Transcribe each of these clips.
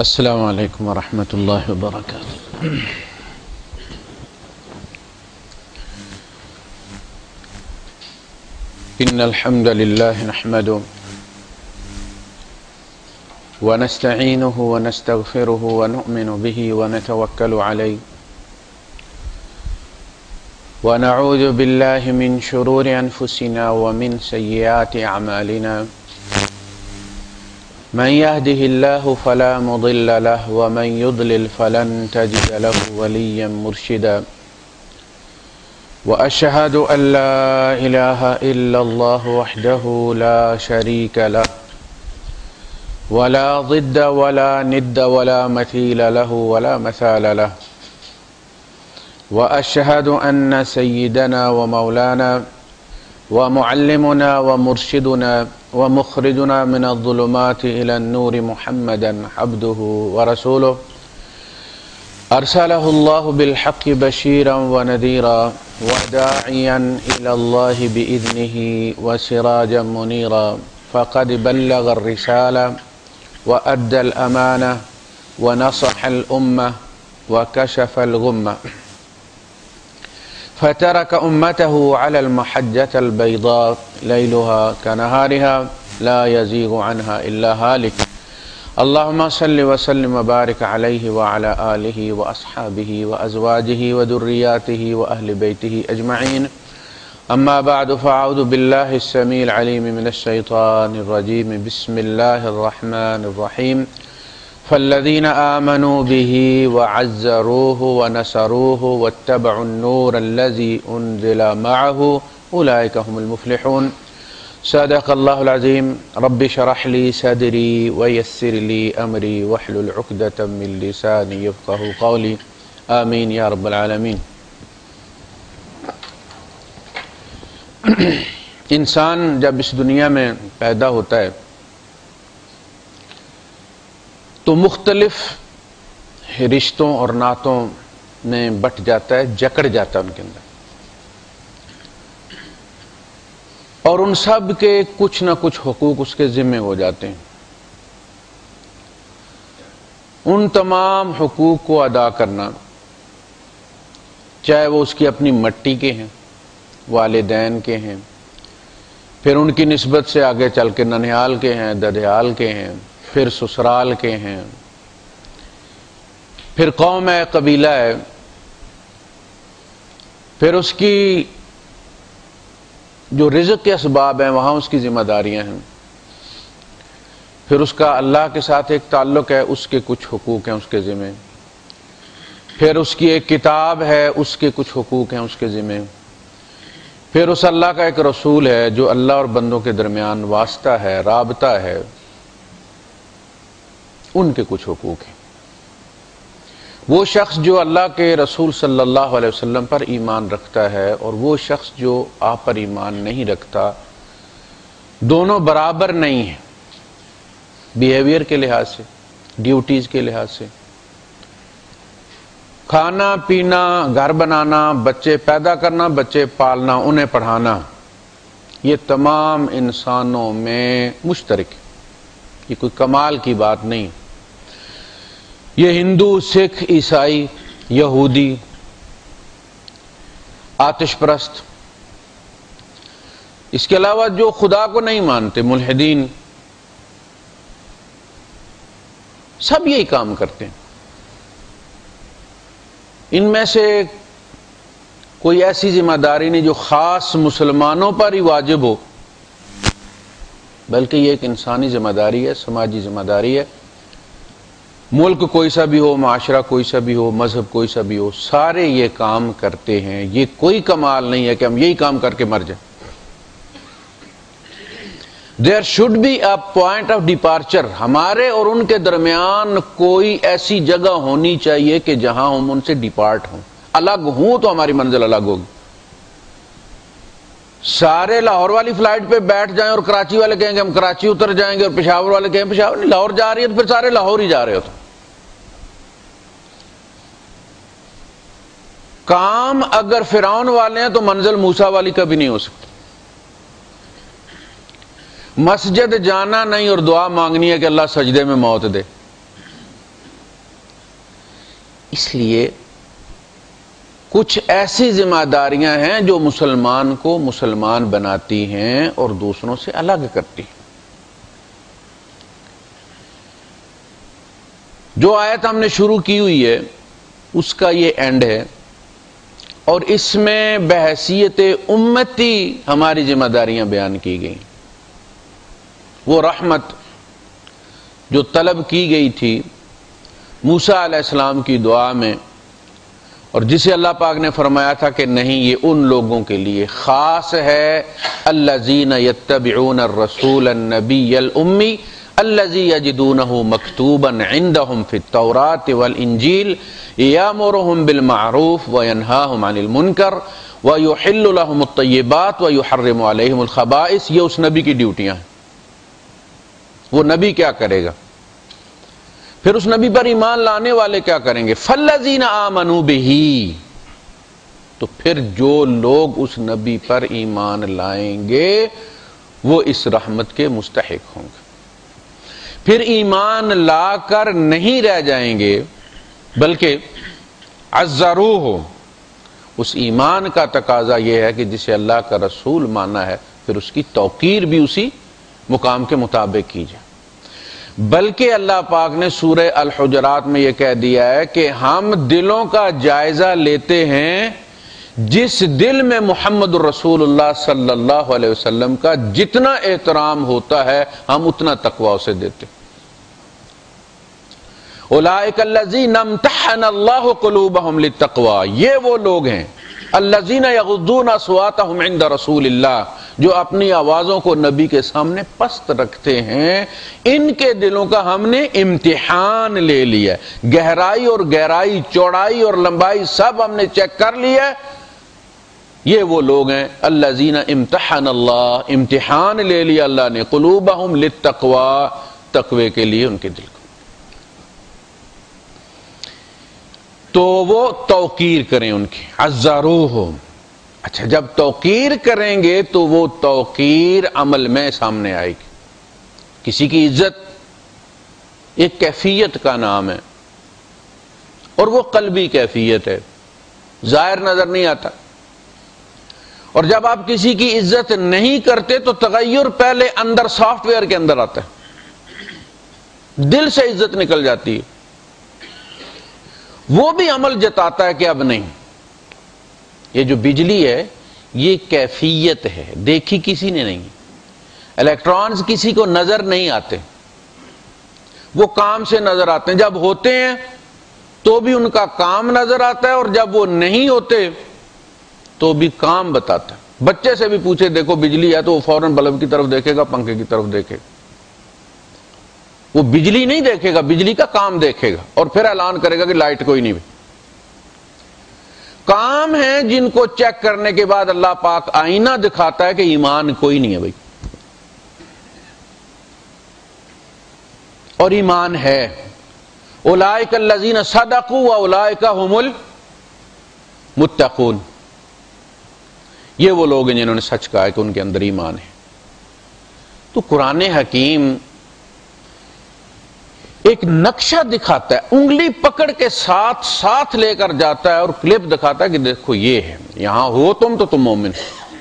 السلام عليكم ورحمة الله وبركاته إن الحمد لله نحمده ونستعينه ونستغفره ونؤمن به ونتوكل عليه ونعوذ بالله من شرور أنفسنا ومن سيئات أعمالنا. من يهده الله فلا مضل له ومن يضلل فلن تجد له وليا مرشدا. وأشهد أن لا إله إلا الله وحده لا شريك له. ولا ضد ولا ند ولا مثيل له ولا مثال له. وأشهد أن سيدنا ومولانا ومعلمنا ومرشدنا ومخرجنا من الظلمات إلى النور محمدا عبده ورسوله. أرسله الله بالحق بشيرا ونذيرا وداعيا إلى الله بإذنه وسراجا منيرا. فقد بلغ الرسالة وأدى الأمانة ونصح الأمة وكشف الغمة. فترك أمته على المحجة البيضاء ليلها كنهارها لا يزيغ عنها إلا هالك. اللهم صل وسلم وبارك عليه وعلى آله وأصحابه وأزواجه وذرياته وأهل بيته أجمعين. أما بعد، فأعوذ بالله السميع العليم من الشيطان الرجيم. بسم الله الرحمن الرحيم. فالذين آمنوا به وعزروه ونصروه واتبعوا النور الذي أنزل معه أولئك هم المفلحون. صدق الله العظيم رب شرح لي صدري ويسر لي أمري واحلل عقدة من لساني يفقه قولي آمين يا رب العالمين انسان جب اس دنیا میں پیدا ہوتا ہے تو مختلف رشتوں اور نعتوں میں بٹ جاتا ہے، جکڑ جاتا ہے ان کے اندر۔ اور ان سب کے کچھ نہ کچھ حقوق اس کے ذمے ہو جاتے ہیں۔ ان تمام حقوق کو ادا کرنا، چاہے وہ اس کی اپنی مٹی کے ہیں، والدین کے ہیں، پھر ان کی نسبت سے آگے چل کے ننیال کے ہیں، ددیال کے ہیں۔ پھر سسرال کے ہیں۔ پھر قوم ہے قبیلہ ہے۔ پھر اس کی جو رزق کے اسباب ہیں، وہاں اس کی ذمہ داریاں ہیں۔ پھر اس کا اللہ کے ساتھ ایک تعلق ہے، اس کے کچھ حقوق ہیں، اس کے ذمہ پھر اس کی ایک کتاب ہے، اس کے کچھ حقوق ہیں، اس کے ذمہ پھر اس اللہ کا ایک رسول ہے، جو اللہ اور بندوں کے درمیان واسطہ ہے، رابطہ ہے۔ ان کے کچھ حقوق ہیں۔ وہ شخص جو اللہ کے رسول صلی اللہ علیہ وسلم پر ایمان رکھتا ہے اور وہ شخص جو آپ پر ایمان نہیں رکھتا، دونوں برابر نہیں ہیں۔ بیہیویئر کے لحاظ سے ڈیوٹیز کے لحاظ سے۔ کھانا پینا، گھر بنانا، بچے پیدا کرنا، بچے پالنا، انہیں پڑھانا، یہ تمام انسانوں میں مشترک یہ کوئی کمال کی بات نہیں۔ یہ ہندو، سکھ، عیسائی، یہودی، آتش پرست۔ اس کے علاوہ جو خدا کو نہیں مانتے، ملحدین، سب یہی کام کرتے ہیں۔ ان میں سے کوئی ایسی ذمہ داری نہیں جو خاص مسلمانوں پر ہی واجب ہو، بلکہ یہ ایک انسانی ذمہ داری ہے، سماجی ذمہ داری ہے۔ ملک کوئی سا بھی ہو، معاشرہ کوئی سا بھی ہو، مذہب کوئی سا بھی ہو، سارے یہ کام کرتے ہیں۔ یہ کوئی کمال نہیں ہے کہ ہم یہی کام کر کے مر جائیں۔ There should be a point of departure ہمارے اور ان کے درمیان کوئی ایسی جگہ ہونی چاہیے کہ جہاں ہم ان سے ڈپارٹ ہوں۔ الگ ہوں تو ہماری منزل الگ ہوگی۔ سارے لاہور والی فلائٹ پہ بیٹھ جائیں اور کراچی والے کہیں گے ہم کراچی اتر جائیں گے اور پشاور والے کہیں پشاور نہیں، لاہور جا رہی ہے تو پھر سارے لاہور ہی جا رہے ہو تو کام اگر فرعون والے ہیں تو منزل موسا والی کبھی نہیں ہو سکتی۔ مسجد جانا نہیں اور دعا مانگنی ہے کہ اللہ سجدے میں موت دے۔ اس لیے کچھ ایسی ذمہ داریاں ہیں جو مسلمان کو مسلمان بناتی ہیں اور دوسروں سے الگ کرتی ہیں۔ جو آیت ہم نے شروع کی ہوئی ہے، اس کا یہ اینڈ ہے۔ اور اس میں بحثیت امتی ہماری ذمہ داریاں بیان کی گئیں۔ وہ رحمت جو طلب کی گئی تھی موسا علیہ السلام کی دعا میں۔ اور جسے اللہ پاک نے فرمایا تھا کہ نہیں، یہ ان لوگوں کے لیے خاص ہے۔ اللہ زین یتبعون الرسول النبی الامی الذي يجدونه مكتوبا عندهم في التوراة والإنجيل يأمرهم بالمعروف وينهاهم عن المنكر ويحل لهم الطيبات ويحرم عليهم الخبائث۔ یہ اس نبی کی ڈیوٹیاں ہیں۔ وہ نبی کیا کرے گا؟ پھر اس نبی پر ایمان لانے والے کیا کریں گے؟ فلزین آمنو بہی تو پھر جو لوگ اس نبی پر ایمان لائیں گے، وہ اس رحمت کے مستحق ہوں گے۔ پھر ایمان لا کر نہیں رہ جائیں گے، بلکہ ازرو ہو اس ایمان کا تقاضا یہ ہے کہ جسے اللہ کا رسول مانا ہے، پھر اس کی توقیر بھی اسی مقام کے مطابق کی جائے۔ بلکہ اللہ پاک نے سورہ الحجرات میں یہ کہہ دیا ہے کہ ہم دلوں کا جائزہ لیتے ہیں جس دل میں محمد الرسول اللہ صلی اللہ علیہ وسلم کا جتنا احترام ہوتا ہے، ہم اتنا تقوا اسے دیتے اللہ قلوبهم للتقوى یہ وہ لوگ ہیں الذين يغضون اصواتهم عند رسول اللہ، جو اپنی آوازوں کو نبی کے سامنے پست رکھتے ہیں۔ ان کے دلوں کا ہم نے امتحان لے لیا گہرائی اور گہرائی، چوڑائی اور لمبائی سب ہم نے چیک کر لیا یہ وہ لوگ ہیں اللہ زینا امتحان اللہ، امتحان لے لیا اللہ نے۔ قلوبہم للتقوى تقوی کے لیے ان کے دل کو۔ تو وہ توقیر کریں ان کی۔ ہزارو ہو اچھا جب توقیر کریں گے تو وہ توقیر عمل میں سامنے آئے گی۔ کسی کی عزت، ایک کیفیت کا نام ہے۔ اور وہ قلبی کیفیت ہے۔ ظاہر نظر نہیں آتا۔ اور جب آپ کسی کی عزت نہیں کرتے تو تغیر پہلے اندر سافٹ ویئر کے اندر آتا ہے۔ دل سے عزت نکل جاتی ہے۔ وہ بھی عمل جتاتا ہے کہ اب نہیں۔ یہ جو بجلی ہے، یہ کیفیت ہے۔ دیکھی کسی نے نہیں۔ الیکٹرانز کسی کو نظر نہیں آتے۔ وہ کام سے نظر آتے ہیں۔ جب ہوتے ہیں تو بھی ان کا کام نظر آتا ہے اور جب وہ نہیں ہوتے تو بھی کام بتاتا ہے۔ بچے سے بھی پوچھے، دیکھو بجلی ہے تو وہ فوراً بلب کی طرف دیکھے گا، پنکھے کی طرف دیکھے گا۔ وہ بجلی نہیں دیکھے گا، بجلی کا کام دیکھے گا اور پھر اعلان کرے گا کہ لائٹ کوئی نہیں کام ہے جن کو چیک کرنے کے بعد اللہ پاک آئینہ دکھاتا ہے کہ ایمان کوئی نہیں ہے بھائی۔ اور ایمان ہے۔ اولائک الذین صدقوا و اولائک هم المتقون۔ یہ وہ لوگ ہیں جنہوں نے سچ کہا ہے کہ ان کے اندر ایمان ہے۔ تو قرآن حکیم ایک نقشہ دکھاتا ہے، انگلی پکڑ کے ساتھ ساتھ لے کر جاتا ہے اور کلپ دکھاتا ہے کہ دیکھو یہ ہے، یہاں ہو تم تو تم مومن ہو۔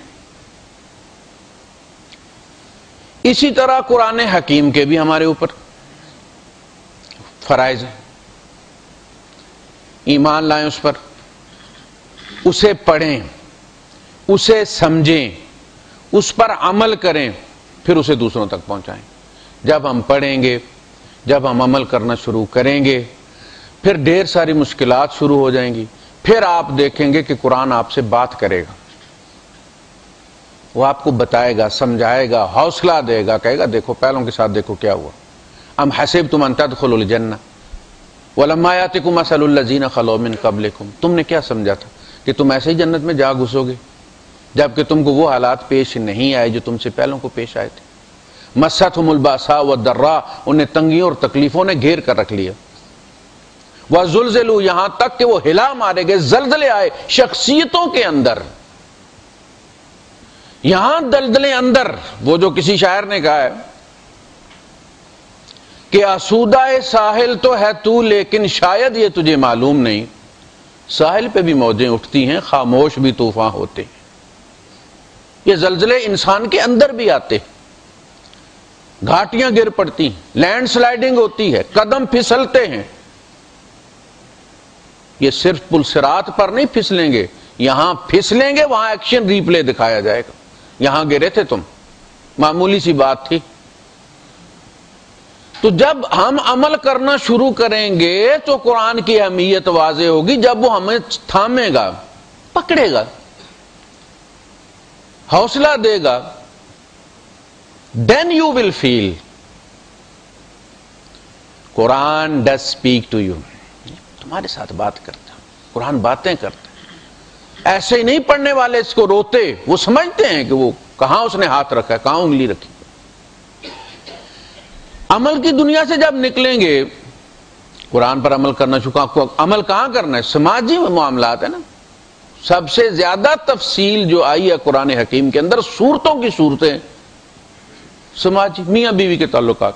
اسی طرح قرآن حکیم کے بھی ہمارے اوپر فرائض ہیں۔ ایمان لائیں اس پر، اسے پڑھیں، اسے سمجھیں، اس پر عمل کریں، پھر اسے دوسروں تک پہنچائیں۔ جب ہم پڑھیں گے جب ہم عمل کرنا شروع کریں گے، پھر ڈھیر ساری مشکلات شروع ہو جائیں گی، پھر آپ دیکھیں گے کہ قرآن آپ سے بات کرے گا۔ وہ آپ کو بتائے گا، سمجھائے گا، حوصلہ دے گا، کہے گا، دیکھو، پہلوں کے ساتھ دیکھو کیا ہوا۔ ام حسب تم انتد خل الجن ولمایات کم اصل الزین خلومن قبل تم نے کیا سمجھا تھا کہ تم ایسے ہی جنت میں جا گھسو گے؟ جبکہ تم کو وہ حالات پیش نہیں آئے جو تم سے پہلوں کو پیش آئے تھے۔ مست الباسا و درا انہیں تنگیوں اور تکلیفوں نے گھیر کر رکھ لیا۔ وہ زلزلو یہاں تک کہ وہ ہلا مارے گئے، زلزلے آئے شخصیتوں کے اندر۔ یہاں دلدلیں اندر، وہ جو کسی شاعر نے کہا ہے کہ آسودہ ساحل تو ہے تو، لیکن شاید یہ تجھے معلوم نہیں۔ ساحل پہ بھی موجیں اٹھتی ہیں، خاموش بھی طوفان ہوتے ہیں۔ یہ زلزلے انسان کے اندر بھی آتے ہیں۔ گھاٹیاں گر پڑتی ہیں، لینڈ سلائڈنگ ہوتی ہے، قدم پھسلتے ہیں۔ یہ صرف پلسرات پر نہیں پھسلیں گے، یہاں پھسلیں گے، وہاں ایکشن ریپلے دکھایا جائے گا۔ یہاں گرے تھے تم، معمولی سی بات تھی۔ تو جب ہم عمل کرنا شروع کریں گے تو قرآن کی اہمیت واضح ہوگی، جب وہ ہمیں تھامے گا، پکڑے گا، حوصلہ دے گا۔ Then you will feel Quran does speak to you تمہارے ساتھ بات کرتا قرآن باتیں کرتا ایسے ہی نہیں پڑھنے والے اس کو روتے وہ سمجھتے ہیں کہ وہ کہاں اس نے ہاتھ رکھا ہے کہاں انگلی رکھی عمل کی دنیا سے جب نکلیں گے قرآن پر عمل کرنا چکا عمل کہاں کرنا ہے سماجی معاملات ہے نا سب سے زیادہ تفصیل جو آئی ہے قرآن حکیم کے اندر صورتوں کی صورتیں سماجی میاں بیوی کے تعلقات۔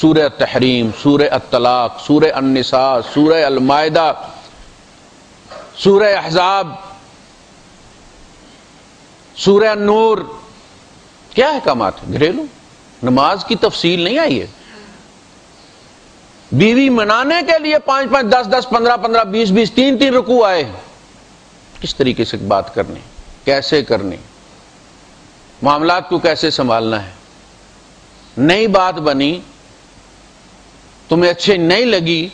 سورہ تحریم سورہ الطلاق، سورہ النساء، سورہ المائدہ، سورہ احزاب، سورہ نور کیا احکامات گھریلو، نماز کی تفصیل نہیں آئی ہے۔ بیوی منانے کے لیے پانچ پانچ دس دس پندرہ پندرہ بیس بیس تین تین رکو آئے۔ کس طریقے سے بات کرنی؟ کیسے کرنی؟ معاملات کو کیسے سنبھالنا ہے؟ نئی بات بنی، تمہیں اچھے نہیں لگی،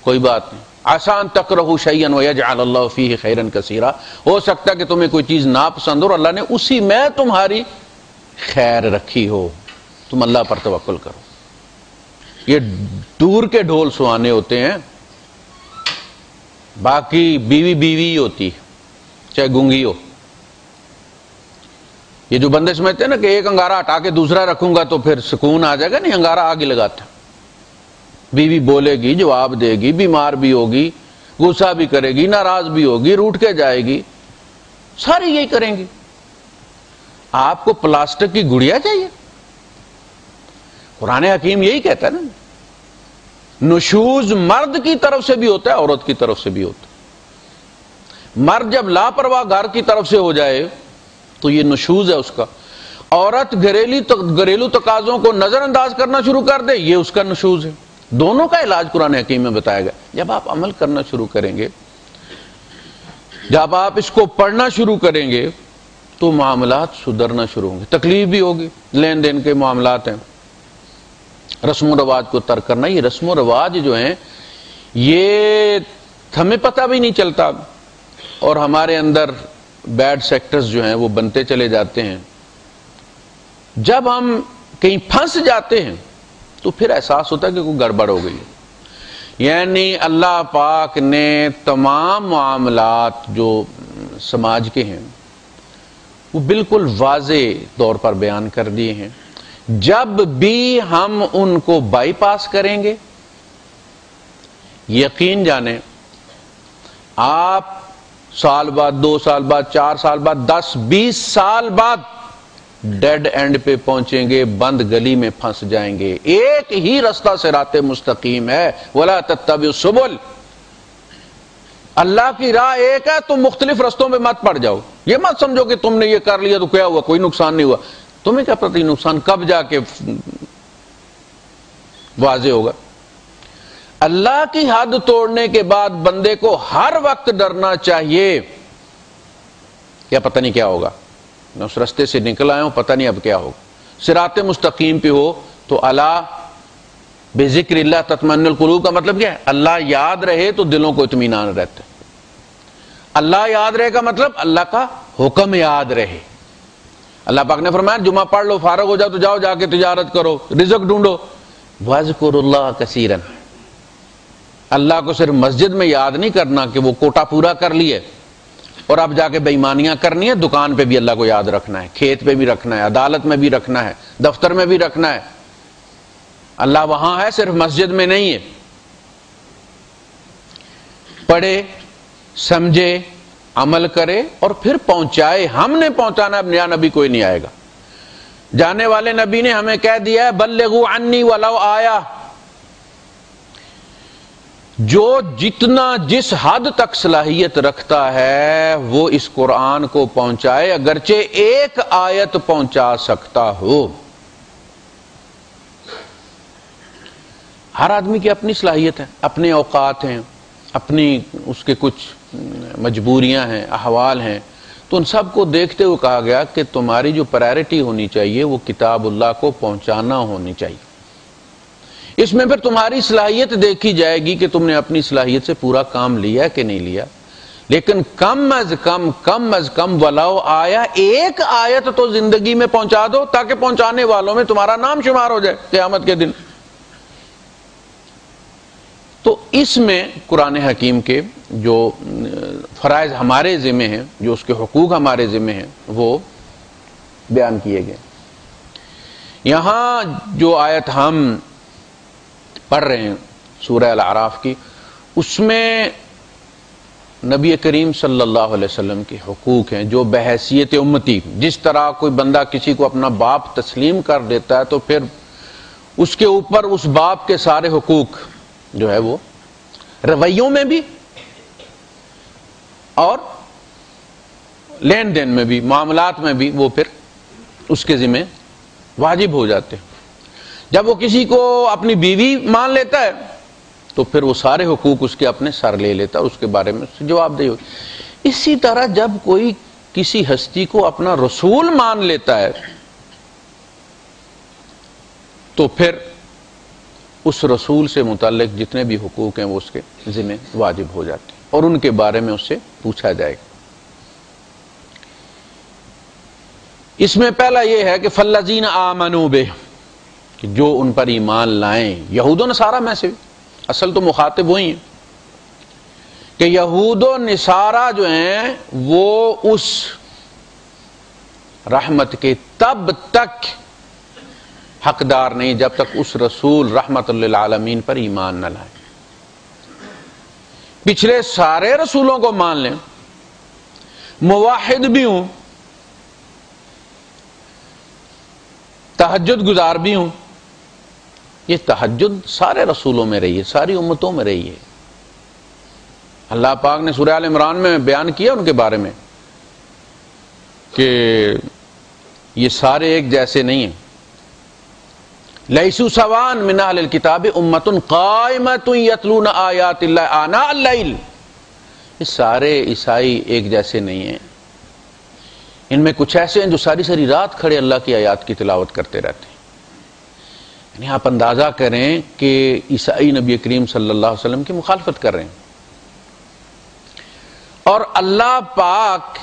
کوئی بات نہیں۔ آسان تک رہو شعین اللہ فی خیرن کثیرہ ہو سکتا کہ تمہیں کوئی چیز ناپسند ہو اور اللہ نے اسی میں تمہاری خیر رکھی ہو۔ تم اللہ پر توکل کرو۔ یہ دور کے ڈھول سوانے ہوتے ہیں۔ باقی بیوی بیوی ہوتی چاہے گونگی ہو۔ یہ جو بندے سمجھتے ہیں نا کہ ایک انگارا ہٹا کے دوسرا رکھوں گا تو پھر سکون آ جائے گا، نہیں انگارا آگے لگاتا بیوی بولے گی، جواب دے گی، بیمار بھی ہوگی، غصہ بھی کرے گی، ناراض بھی ہوگی، روٹ کے جائے گی، ساری یہی کریں گی۔ آپ کو پلاسٹک کی گڑیا چاہیے۔ قرآن حکیم یہی کہتا ہے نا، نشوز مرد کی طرف سے بھی ہوتا ہے، عورت کی طرف سے بھی ہوتا ہے۔ مرد جب لاپرواہ گھر کی طرف سے ہو جائے تو یہ نشوز ہے اس کا۔ عورت گھریلی گھریلو تقاضوں کو نظر انداز کرنا شروع کر دے، یہ اس کا نشوز ہے۔ دونوں کا علاج قرآن حکیم میں بتایا گیا۔ جب آپ عمل کرنا شروع کریں گے، جب آپ اس کو پڑھنا شروع کریں گے، تو معاملات سدھرنا شروع ہوں گے۔ تکلیف بھی ہوگی، لین دین کے معاملات ہیں۔ رسم و رواج کو ترک کرنا، یہ رسم و رواج جو ہیں، یہ ہمیں پتہ بھی نہیں چلتا۔ اور ہمارے اندر بیڈ سیکٹرز جو ہیں وہ بنتے چلے جاتے ہیں۔ جب ہم کہیں پھنس جاتے ہیں تو پھر احساس ہوتا ہے کہ کوئی گڑبڑ ہو گئی یعنی اللہ پاک نے تمام معاملات جو سماج کے ہیں وہ بالکل واضح طور پر بیان کر دیے ہیں۔ جب بھی ہم ان کو بائی پاس کریں گے، یقین جانے آپ سال بعد، دو سال بعد، چار سال بعد، دس، بیس سال بعد ڈیڈ اینڈ پہ پہنچیں گے، بند گلی میں پھنس جائیں گے۔ ایک ہی رستہ سے رات مستقیم ہے۔ ولا تب سبل اللہ کی راہ ایک ہے، تم مختلف رستوں میں مت پڑ جاؤ۔ یہ مت سمجھو کہ تم نے یہ کر لیا تو کیا ہوا؟ کوئی نقصان نہیں ہوا۔ تمہیں کیا پتہ نقصان کب جا کے واضح ہوگا؟ اللہ کی حد توڑنے کے بعد بندے کو ہر وقت ڈرنا چاہیے۔ کیا پتہ نہیں کیا ہوگا۔ میں اس رستے سے نکل آیا ہوں، پتہ نہیں اب کیا ہوگا۔ سرات مستقیم پہ ہو تو اللہ بے ذکر اللہ تطمن القلوب کا مطلب کیا ہے؟ اللہ یاد رہے تو دلوں کو اطمینان رہتے اللہ یاد رہے کا مطلب اللہ کا حکم یاد رہے۔ اللہ پاک نے فرمایا، جمعہ پڑھ لو، فارغ ہو جاؤ تو جاؤ، جا کے تجارت کرو، رزق ڈھونڈو۔ وزقر اللہ کثیرن اللہ کو صرف مسجد میں یاد نہیں کرنا کہ وہ کوٹا پورا کر لیے اور اب جا کے بےمانیاں کرنی ہے دکان پہ بھی اللہ کو یاد رکھنا ہے، کھیت پہ بھی رکھنا ہے، عدالت میں بھی رکھنا ہے، دفتر میں بھی رکھنا ہے۔ اللہ وہاں ہے، صرف مسجد میں نہیں ہے۔ پڑھے، سمجھے، عمل کرے اور پھر پہنچائے۔ ہم نے پہنچانا، اب نیا نبی کوئی نہیں آئے گا۔ جانے والے نبی نے ہمیں کہہ دیا ہے، بلغو انی ولو آیا۔ جو جتنا جس حد تک صلاحیت رکھتا ہے وہ اس قرآن کو پہنچائے، اگرچہ ایک آیت پہنچا سکتا ہو۔ ہر آدمی کی اپنی صلاحیت ہے، اپنے اوقات ہیں، اپنی اس کے کچھ مجبوریاں ہیں، احوال ہیں۔ تو ان سب کو دیکھتے ہوئے کہا گیا کہ تمہاری جو پرائرٹی ہونی چاہیے وہ کتاب اللہ کو پہنچانا ہونی چاہیے۔ اس میں پھر تمہاری صلاحیت دیکھی جائے گی کہ تم نے اپنی صلاحیت سے پورا کام لیا کہ نہیں لیا۔ لیکن کم از کم کم از کم ولاؤ آیا، ایک آیت تو زندگی میں پہنچا دو تاکہ پہنچانے والوں میں تمہارا نام شمار ہو جائے قیامت کے دن۔ تو اس میں قرآن حکیم کے جو فرائض ہمارے ذمے ہیں، جو اس کے حقوق ہمارے ذمے ہیں، وہ بیان کیے گئے۔ یہاں جو آیت ہم پڑھ رہے ہیں سورہ العراف کی، اس میں نبی کریم صلی اللہ علیہ وسلم کے حقوق ہیں، جو بحیثیت امتی جس طرح کوئی بندہ کسی کو اپنا باپ تسلیم کر دیتا ہے تو پھر اس کے اوپر اس باپ کے سارے حقوق جو ہے وہ رویوں میں بھی اور لین دین میں بھی، معاملات میں بھی وہ پھر اس کے ذمہ واجب ہو جاتے ہیں۔ جب وہ کسی کو اپنی بیوی مان لیتا ہے، تو پھر وہ سارے حقوق اس کے اپنے سر لے لیتا ہے اس کے بارے میں جواب دے اسی طرح جب کوئی کسی ہستی کو اپنا رسول مان لیتا ہے، تو پھر اس رسول سے متعلق جتنے بھی حقوق ہیں وہ اس کے ذمہ واجب ہو جاتے ہیں اور ان کے بارے میں اس سے پوچھا جائے گا۔ اس میں پہلا یہ ہے کہ فلزین آمنو بے کہ جو ان پر ایمان لائیں۔ یہود و نصارہ میں سے اصل تو مخاطب وہی ہیں۔ کہ یہود و نصارہ جو ہیں، وہ اس رحمت کے تب تک حقدار نہیں، جب تک اس رسول رحمت اللہ عالمین پر ایمان نہ لائیں۔ پچھلے سارے رسولوں کو مان لیں۔ مواحد بھی ہوں۔ تحجد گزار بھی ہوں۔ یہ تحجد سارے رسولوں میں رہی ہے، ساری امتوں میں رہی ہے۔ اللہ پاک نے سورہ عال عمران میں بیان کیا ان کے بارے میں کہ یہ سارے ایک جیسے نہیں ہیں۔ لئیسو سوان من اہل الكتاب امت قائمت یتلون آیات اللہ آنا اللیل۔ یہ سارے عیسائی ایک جیسے نہیں ہیں۔ ان میں کچھ ایسے ہیں جو ساری ساری رات کھڑے اللہ کی آیات کی تلاوت کرتے رہتے ہیں۔ یعنی آپ اندازہ کریں کہ عیسائی نبی کریم صلی اللہ علیہ وسلم کی مخالفت کر رہے ہیں۔ اور اللہ پاک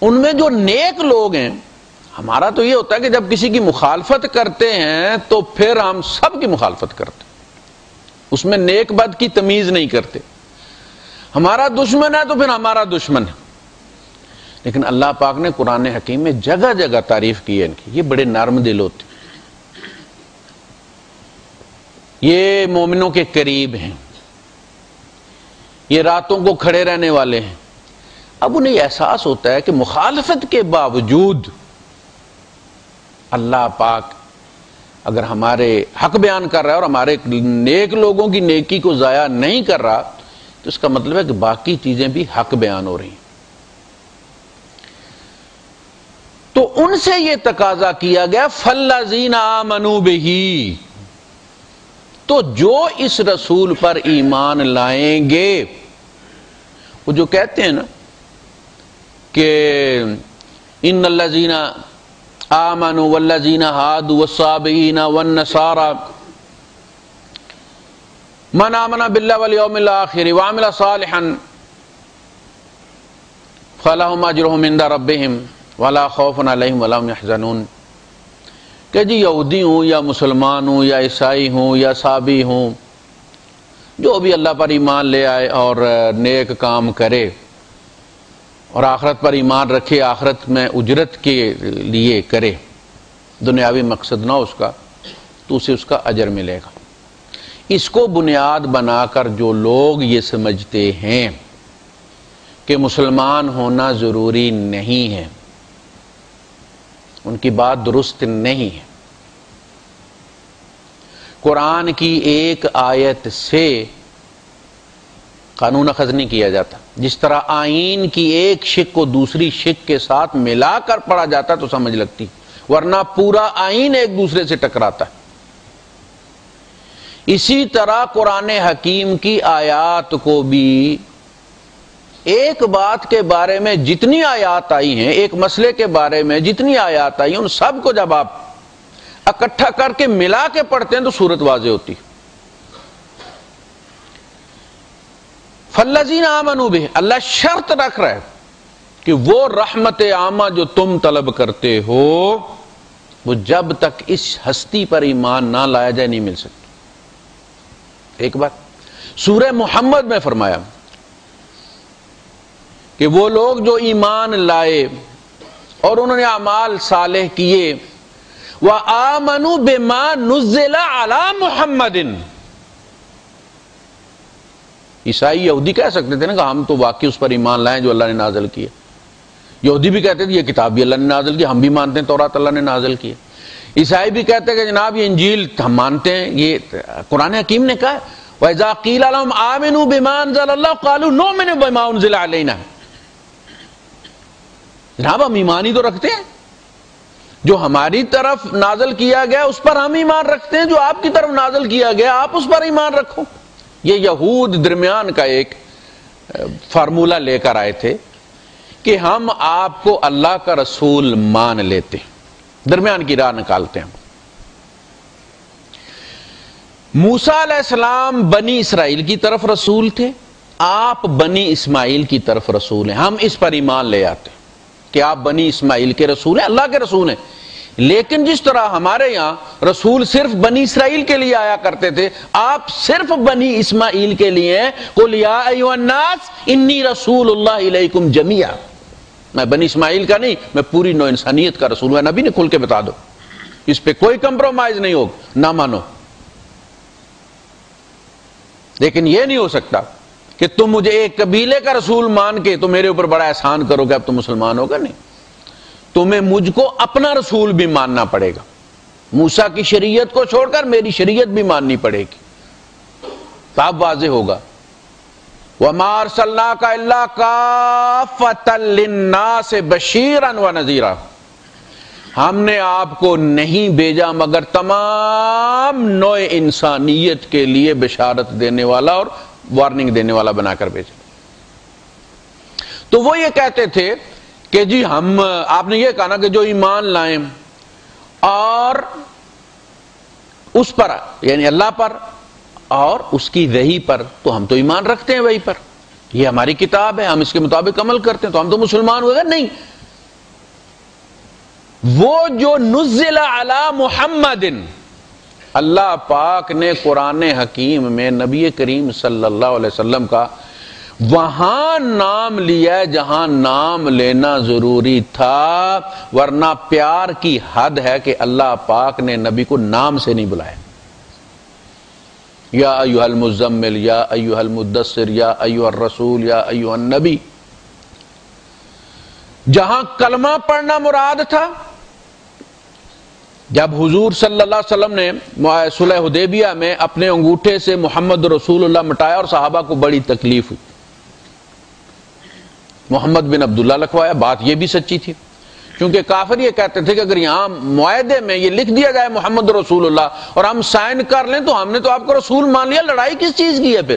ان میں جو نیک لوگ ہیں، ہمارا تو یہ ہوتا ہے کہ جب کسی کی مخالفت کرتے ہیں تو پھر ہم سب کی مخالفت کرتے اس میں نیک بد کی تمیز نہیں کرتے۔ ہمارا دشمن ہے تو پھر ہمارا دشمن ہے۔ لیکن اللہ پاک نے قرآن حکیم میں جگہ جگہ تعریف کی ہے ان کی۔ یہ بڑے نرم دل ہوتے۔ یہ مومنوں کے قریب ہیں۔ یہ راتوں کو کھڑے رہنے والے ہیں۔ اب انہیں احساس ہوتا ہے کہ مخالفت کے باوجود اللہ پاک اگر ہمارے حق بیان کر رہا ہے اور ہمارے نیک لوگوں کی نیکی کو ضائع نہیں کر رہا، تو اس کا مطلب ہے کہ باقی چیزیں بھی حق بیان ہو رہی ہیں۔ تو ان سے یہ تقاضا کیا گیا فلزین منو بہی تو جو اس رسول پر ایمان لائیں گے، وہ جو کہتے ہیں نا کہ ان اللہ زینا آمن آمنوا والذین هادوا والصابئین والنصارى، من آمن بالله واليوم الآخر وعمل صالحا فلهم اجرهم عند ربهم ولا خوف عليهم ولا هم يحزنون کہ جی یہودی ہوں یا مسلمان ہوں یا عیسائی ہوں یا صابی ہوں، جو بھی اللہ پر ایمان لے آئے اور نیک کام کرے اور آخرت پر ایمان رکھے، آخرت میں اجرت کے لیے کرے، دنیاوی مقصد نہ اس کا، تو اسے اس کا اجر ملے گا۔ اس کو بنیاد بنا کر جو لوگ یہ سمجھتے ہیں کہ مسلمان ہونا ضروری نہیں ہے ان کی بات درست نہیں ہے۔ قرآن کی ایک آیت سے قانون اخذ نہیں کیا جاتا۔ جس طرح آئین کی ایک شک کو دوسری شک کے ساتھ ملا کر پڑھا جاتا تو سمجھ لگتی، ورنہ پورا آئین ایک دوسرے سے ٹکراتا۔ ہے اسی طرح قرآن حکیم کی آیات کو بھی ایک بات کے بارے میں جتنی آیات آئی ہیں، ایک مسئلے کے بارے میں جتنی آیات آئی ہیں، ان سب کو جب آپ اکٹھا کر کے ملا کے پڑھتے ہیں تو صورت واضح ہوتی۔ فلزین آمنو بھی اللہ شرط رکھ رہا ہے کہ وہ رحمت عامہ جو تم طلب کرتے ہو، وہ جب تک اس ہستی پر ایمان نہ لایا جائے، نہیں مل سکتی ایک بات، سورہ محمد میں فرمایا۔ کہ وہ لوگ جو ایمان لائے اور انہوں نے اعمال صالح کیے، وہ آمنو بے ماں نزلہ محمد۔ عیسائی یہودی کہہ سکتے تھے نا کہ ہم تو واقعی اس پر ایمان لائیں جو اللہ نے نازل کیا یہودی بھی کہتے تھے یہ کتاب بھی اللہ نے نازل کی، ہم بھی مانتے ہیں تورات اللہ نے نازل کیا عیسائی بھی کہتے ہیں کہ جناب یہ انجیل ہم مانتے ہیں، یہ قرآن حکیم نے کہا وَإِذَا قِيلَ لَهُمْ آمِنُوا بِمَا أَنزَلَ اللَّهُ قَالُوا نُؤْمِنُ بِمَا أُنزِلَ عَلَيْنَا۔ جناب ہم ایمان ہی تو رکھتے ہیں۔ جو ہماری طرف نازل کیا گیا اس پر ہم ایمان رکھتے ہیں، جو آپ کی طرف نازل کیا گیا، آپ اس پر ایمان رکھو۔ یہ یہود درمیان کا ایک فارمولہ لے کر آئے تھے کہ ہم آپ کو اللہ کا رسول مان لیتے درمیان کی راہ نکالتے ہیں موسا علیہ السلام بنی اسرائیل کی طرف رسول تھے۔ آپ بنی اسماعیل کی طرف رسول ہیں۔ ہم اس پر ایمان لے آتے ہیں۔ کہ آپ بنی اسماعیل کے رسول ہیں، اللہ کے رسول ہیں۔ لیکن جس طرح ہمارے یہاں رسول صرف بنی اسرائیل کے لیے آیا کرتے تھے، آپ صرف بنی اسماعیل کے لیے الناس انی رسول اللہ علیکم جمیا میں بنی اسماعیل کا نہیں، میں پوری نو انسانیت کا رسول ہوں۔ نبی نے کھل کے بتا دو۔ اس پہ کوئی کمپرومائز نہیں ہوگا، نہ مانو۔ لیکن یہ نہیں ہو سکتا کہ تم مجھے ایک قبیلے کا رسول مان کے تو میرے اوپر بڑا احسان کرو کہ اب تم مسلمان ہوگا نہیں۔ تمہیں مجھ کو اپنا رسول بھی ماننا پڑے گا۔ موسا کی شریعت کو چھوڑ کر میری شریعت بھی ماننی پڑے گی۔ تب واضح ہوگا۔ وہ مار صلاح کا اللہ کا فتح سے بشیر و نذیرہ ہم نے آپ کو نہیں بھیجا مگر تمام نو انسانیت کے لیے بشارت دینے والا اور وارننگ دینے والا بنا کر بھیجا۔ تو وہ یہ کہتے تھے کہ جی ہم، آپ نے یہ کہا نا کہ جو ایمان لائیں اور اس پر یعنی اللہ پر اور اس کی وہی پر، تو ہم تو ایمان رکھتے ہیں وہی پر۔ یہ ہماری کتاب ہے، ہم اس کے مطابق عمل کرتے ہیں، تو ہم تو مسلمان ہوئے گا؟ نہیں۔ وہ جو نزل علی محمد اللہ پاک نے قرآن حکیم میں نبی کریم صلی اللہ علیہ وسلم کا وہاں نام لیا جہاں نام لینا ضروری تھا، ورنہ پیار کی حد ہے کہ اللہ پاک نے نبی کو نام سے نہیں بلایا۔ یا ایوہ المزمل، یا ایوہ المدثر، یا ایوہ الرسول، یا ایوہ النبی۔ جہاں کلمہ پڑھنا مراد تھا جب حضور صلی اللہ علیہ وسلم نے صلح حدیبیہ میں اپنے انگوٹھے سے محمد رسول اللہ مٹایا اور صحابہ کو بڑی تکلیف ہوئی۔ محمد بن عبداللہ لکھوایا، بات یہ بھی سچی تھی۔ کیونکہ کافر یہ کہتے تھے کہ اگر یہاں معاہدے میں یہ لکھ دیا جائے محمد رسول اللہ اور ہم سائن کر لیں تو ہم نے تو آپ کو رسول مان لیا، لڑائی کس چیز کی ہے پھر؟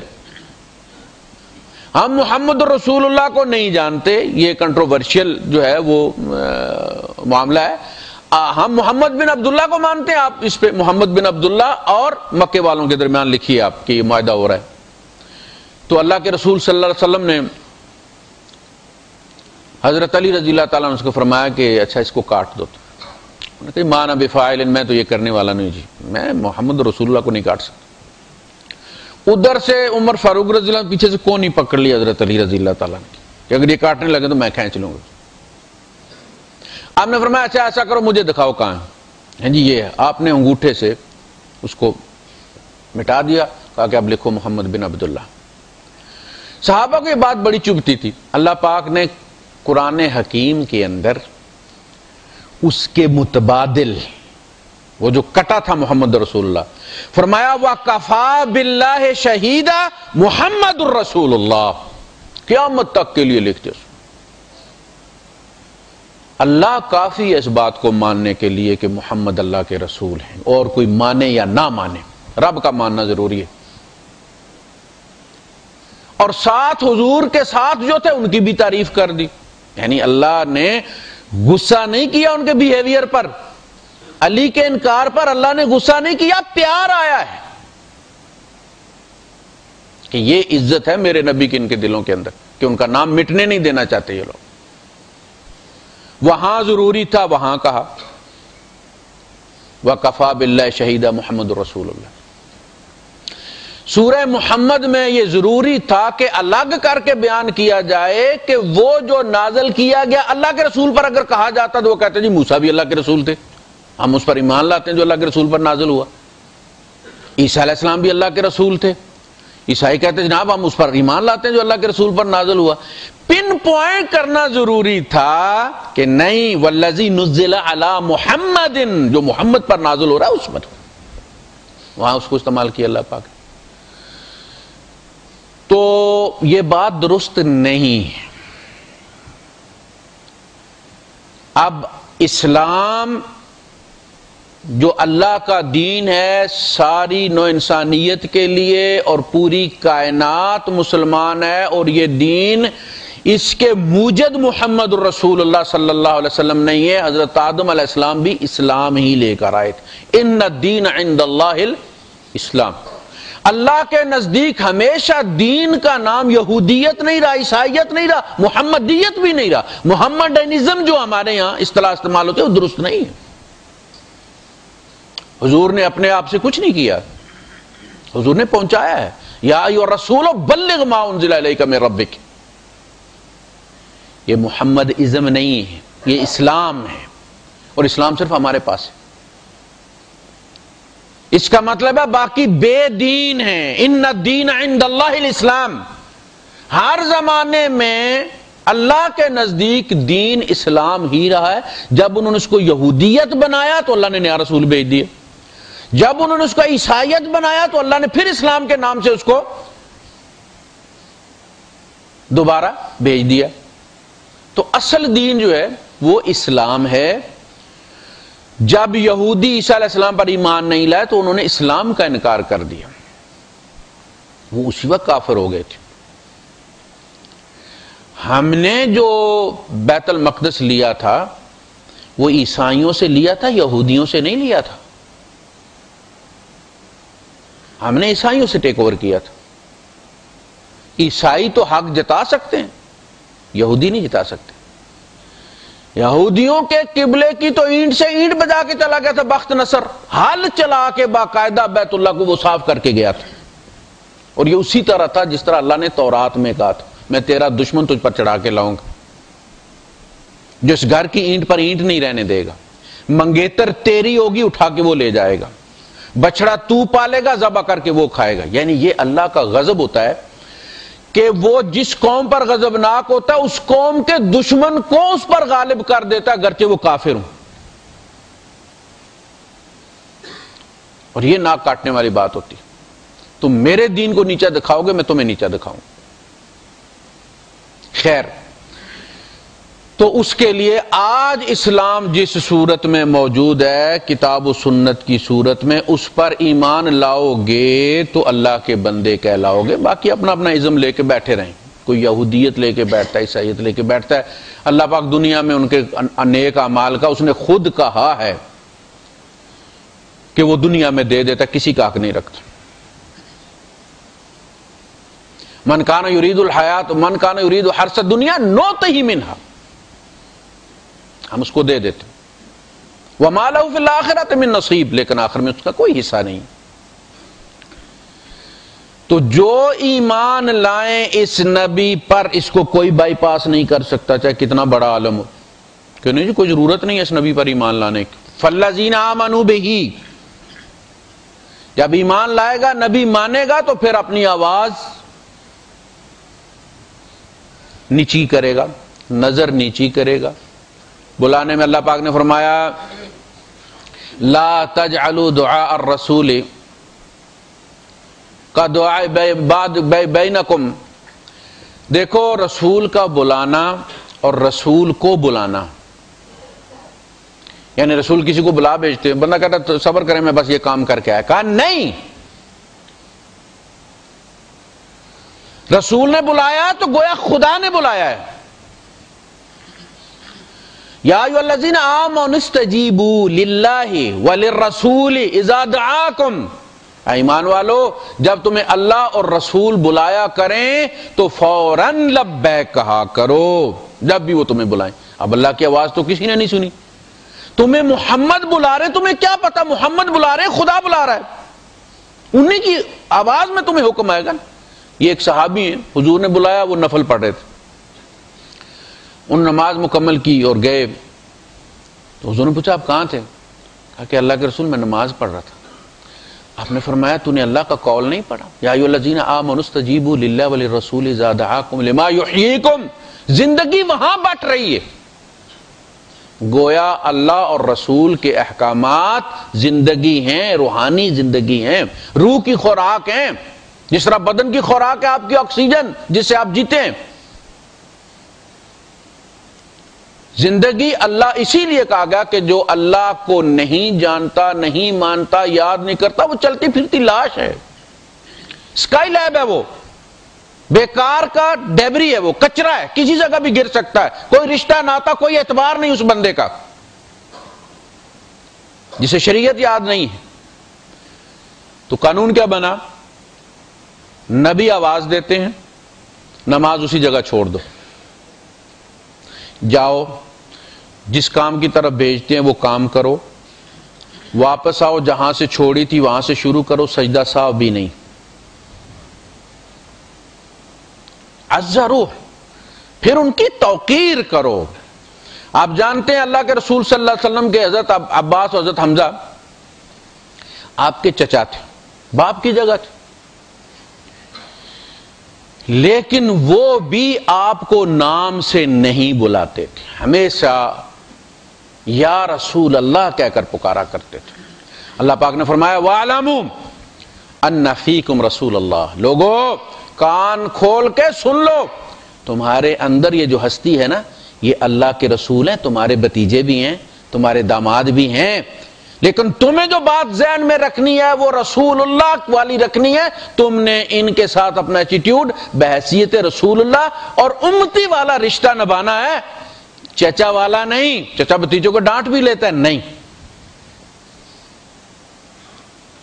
ہم محمد رسول اللہ کو نہیں جانتے، یہ کنٹروورشل جو ہے وہ معاملہ ہے۔ ہم محمد بن عبداللہ کو مانتے ہیں، آپ اس پہ محمد بن عبداللہ اور مکے والوں کے درمیان لکھیے آپ کہ یہ معاہدہ ہو رہا ہے۔ تو اللہ کے رسول صلی اللہ علیہ وسلم نے حضرت علی رضی اللہ تعالیٰ نے اس کو فرمایا کہ اچھا اس کو کاٹ دو۔ کہ مانا بفائل میں تو یہ کرنے والا نہیں جی میں محمد رسول اللہ کو نہیں کاٹ سکتا۔ ادھر سے عمر فاروق رضی اللہ پیچھے سے کون نہیں پکڑ لیا حضرت علی رضی اللہ تعالیٰ نے کہ اگر یہ کاٹنے لگے تو میں کھینچ لوں گا۔ آپ نے فرمایا اچھا ایسا کرو، مجھے دکھاؤ کہاں ہے؟ ہاں جی یہ ہے۔ آپ نے انگوٹھے سے اس کو مٹا دیا، کہا کہ اب لکھو محمد بن عبداللہ۔ صحابہ کو یہ بات بڑی چبھتی تھی۔ اللہ پاک نے قرآن حکیم کے اندر اس کے متبادل، وہ جو کٹا تھا محمد رسول اللہ، فرمایا وہ کفا بلّہ شہیدہ محمد الرسول اللہ۔ قیامت تک کے لیے لکھتے اللہ کافی ہے اس بات کو ماننے کے لیے کہ محمد اللہ کے رسول ہیں اور کوئی مانے یا نہ مانے رب کا ماننا ضروری ہے اور ساتھ حضور کے ساتھ جو تھے ان کی بھی تعریف کر دی یعنی اللہ نے غصہ نہیں کیا ان کے بیہیویئر پر علی کے انکار پر اللہ نے غصہ نہیں کیا، پیار آیا ہے کہ یہ عزت ہے میرے نبی کی ان کے دلوں کے اندر کہ ان کا نام مٹنے نہیں دینا چاہتے یہ لوگ۔ وہاں ضروری تھا، وہاں کہا۔ وہ کفا بلّہ شہیدہ محمد رسول اللہ۔ سورہ محمد میں یہ ضروری تھا کہ الگ کر کے بیان کیا جائے کہ وہ جو نازل کیا گیا اللہ کے رسول پر اگر کہا جاتا تو وہ کہتے ہیں جی موسا بھی اللہ کے رسول تھے۔ ہم اس پر ایمان لاتے ہیں جو اللہ کے رسول پر نازل ہوا۔ عیسیٰ علیہ السلام بھی اللہ کے رسول تھے۔ عیسائی کہتے جناب ہم اس پر ایمان لاتے ہیں جو اللہ کے رسول پر نازل ہوا۔ پن پوائنٹ کرنا ضروری تھا کہ نہیں ولزی نزل علی محمد، جو محمد پر نازل ہو رہا ہے، اس پر۔ وہاں اس کو استعمال کیا اللہ پاک تو یہ بات درست نہیں اب اسلام جو اللہ کا دین ہے، ساری نو انسانیت کے لیے اور پوری کائنات مسلمان ہے اور یہ دین اس کے موجد محمد الرسول اللہ صلی اللہ علیہ وسلم نہیں ہے، حضرت آدم علیہ السلام بھی اسلام ہی لے کر آئے تھے۔ ان دین عند اللہ اسلام اللہ کے نزدیک ہمیشہ دین کا نام یہودیت نہیں رہا، عیسائیت نہیں رہا، محمدیت بھی نہیں رہا۔ محمد جو ہمارے یہاں اصطلاح استعمال ہوتے وہ درست نہیں ہے۔ حضور نے اپنے آپ سے کچھ نہیں کیا۔ حضور نے پہنچایا ہے۔ یا رسول بلغ ما انزل علیکہ میں ربک۔ یہ محمد ازم نہیں ہے، یہ اسلام ہے۔ اور اسلام صرف ہمارے پاس ہے۔ اس کا مطلب ہے باقی بے دین ہیں ان دین عند اللہ الاسلام۔ ہر زمانے میں اللہ کے نزدیک دین اسلام ہی رہا ہے۔ جب انہوں نے اس کو یہودیت بنایا تو اللہ نے نیا رسول بھیج دیا۔ جب انہوں نے اس کو عیسائیت بنایا تو اللہ نے پھر اسلام کے نام سے اس کو دوبارہ بھیج دیا۔ تو اصل دین جو ہے وہ اسلام ہے۔ جب یہودی عیسیٰ علیہ السلام پر ایمان نہیں لائے تو انہوں نے اسلام کا انکار کر دیا۔ وہ اسی وقت کافر ہو گئے تھے۔ ہم نے جو بیت المقدس لیا تھا، وہ عیسائیوں سے لیا تھا، یہودیوں سے نہیں لیا تھا۔ ہم نے عیسائیوں سے ٹیک اوور کیا تھا۔ عیسائی تو حق جتا سکتے ہیں۔ یہودی نہیں جتا سکتے۔ یہودیوں کے قبلے کی تو اینٹ سے اینٹ بجا کے چلا گیا تھا بخت نصر۔ حل چلا کے باقاعدہ بیت اللہ کو وہ صاف کر کے گیا تھا۔ اور یہ اسی طرح تھا جس طرح اللہ نے تورات میں کہا تھا، میں تیرا دشمن تجھ پر چڑھا کے لاؤں گا۔ جو اس گھر کی اینٹ پر اینٹ نہیں رہنے دے گا، منگیتر تیری ہوگی اٹھا کے وہ لے جائے گا۔ بچڑا تو پالے گا، ذبح کر کے وہ کھائے گا۔ یعنی یہ اللہ کا غضب ہوتا ہے۔ کہ وہ جس قوم پر غضبناک ہوتا ہے، اس قوم کے دشمن کو اس پر غالب کر دیتا ہے گرچہ وہ کافر ہوں۔ اور یہ ناک کاٹنے والی بات ہوتی۔ تم میرے دین کو نیچا دکھاؤ گے، میں تمہیں نیچا دکھاؤں۔ خیر۔ تو اس کے لیے آج اسلام جس صورت میں موجود ہے، کتاب و سنت کی صورت میں، اس پر ایمان لاؤ گے تو اللہ کے بندے کہلاؤ گے۔ باقی اپنا اپنا ازم لے کے بیٹھے رہیں۔ کوئی یہودیت لے کے بیٹھتا ہے، عیسائیت لے کے بیٹھتا ہے۔ اللہ پاک دنیا میں ان کے نیک اعمال کا، اس نے خود کہا ہے کہ وہ دنیا میں دے دیتا، کسی کا حق نہیں رکھتا۔ من کانا یرید الحیات، من کانا یرید ہر دنیا نو ہی منہا۔ ہم اس کو دے دیتے وہ مالا آخرت میں نصیب لیکن آخر میں اس کا کوئی حصہ نہیں۔ تو جو ایمان لائیں اس نبی پر، اس کو کوئی بائی پاس نہیں کر سکتا، چاہے کتنا بڑا عالم ہو۔ کہ نہیں؟ جی کوئی ضرورت نہیں ہے اس نبی پر ایمان لانے کی۔ فلا زینا منو بہی جب ایمان لائے گا، نبی مانے گا، تو پھر اپنی آواز نیچی کرے گا، نظر نیچی کرے گا۔ بلانے میں اللہ پاک نے فرمایا، لا تجعلوا دعاء الرسول، کا دعا بعد بینکم۔ دیکھو، رسول کا بلانا اور رسول کو بلانا۔ یعنی رسول کسی کو بلا بھیجتے ہیں، بندہ کہتا صبر کرے میں بس یہ کام کر کے آیا۔ کہا، نہیں۔ رسول نے بلایا تو گویا خدا نے بلایا ہے۔ یا الذین آمنوا استجیبوا للہ وللرسول اذا دعاکم۔ ایمان والو، جب تمہیں اللہ اور رسول بلایا کریں، تو فوراً لبیک کہا کرو۔ جب بھی وہ تمہیں بلائیں۔ اب اللہ کی آواز تو کسی نے نہیں سنی۔ تمہیں محمد بلا رہے، تمہیں کیا پتا محمد بلا رہے، خدا بلا رہا ہے۔ انہیں کی آواز میں تمہیں حکم آئے گا۔ یہ ایک صحابی ہیں، حضور نے بلایا، وہ نفل پڑھ رہے تھے۔ ان نماز مکمل کی اور گئے۔ تو حضور نے پوچھا، آپ کہاں تھے؟ کہا کہ اللہ کے رسول میں نماز پڑھ رہا تھا۔ آپ نے فرمایا، تو نے اللہ کا کال نہیں پڑھا۔ یا الذین آمنوا للہ وللرسول اذا لما یحییکم۔ زندگی وہاں بٹ رہی ہے۔ گویا اللہ اور رسول کے احکامات زندگی ہیں، روحانی زندگی ہیں۔ روح کی خوراک ہیں۔ جس طرح بدن کی خوراک ہے، آپ کی آکسیجن، جس سے آپ جیتے ہیں۔ زندگی اللہ اسی لیے کہا گیا کہ جو اللہ کو نہیں جانتا، نہیں مانتا، یاد نہیں کرتا، وہ چلتی پھرتی لاش ہے۔ اسکائی لیب ہے وہ۔ بیکار کا ڈیبری ہے وہ، کچرا ہے۔ کسی جگہ بھی گر سکتا ہے۔ کوئی رشتہ ناتا، کوئی اعتبار نہیں اس بندے کا۔ جسے شریعت یاد نہیں ہے۔ تو قانون کیا بنا؟ نبی آواز دیتے ہیں۔ نماز اسی جگہ چھوڑ دو۔ جاؤ، جس کام کی طرف بھیجتے ہیں وہ کام کرو۔ واپس آؤ، جہاں سے چھوڑی تھی وہاں سے شروع کرو، سجدہ صاحب بھی نہیں۔ روح، پھر ان کی توقیر کرو۔ آپ جانتے ہیں اللہ کے رسول صلی اللہ علیہ وسلم کے حضرت عباس حضرت حمزہ، آپ کے چچا تھے، باپ کی جگہ تھے۔ لیکن وہ بھی آپ کو نام سے نہیں بلاتے تھے۔ ہمیشہ یا رسول اللہ کہہ کر پکارا کرتے تھے۔ اللہ پاک نے فرمایا وعلم ان فیکم رسول اللہ لوگو، کان کھول کے سن لو۔ تمہارے اندر یہ جو ہستی ہے نا، یہ اللہ کے رسول ہیں، تمہارے بتیجے بھی ہیں، تمہارے داماد بھی ہیں۔ لیکن تمہیں جو بات ذہن میں رکھنی ہے، وہ رسول اللہ والی رکھنی ہے۔ تم نے ان کے ساتھ اپنا ایٹیٹیوڈ بحثیت رسول اللہ اور امتی والا رشتہ نبھانا ہے۔ چچا والا نہیں، چچا بتیجوں کو ڈانٹ بھی لیتا ہے۔ نہیں۔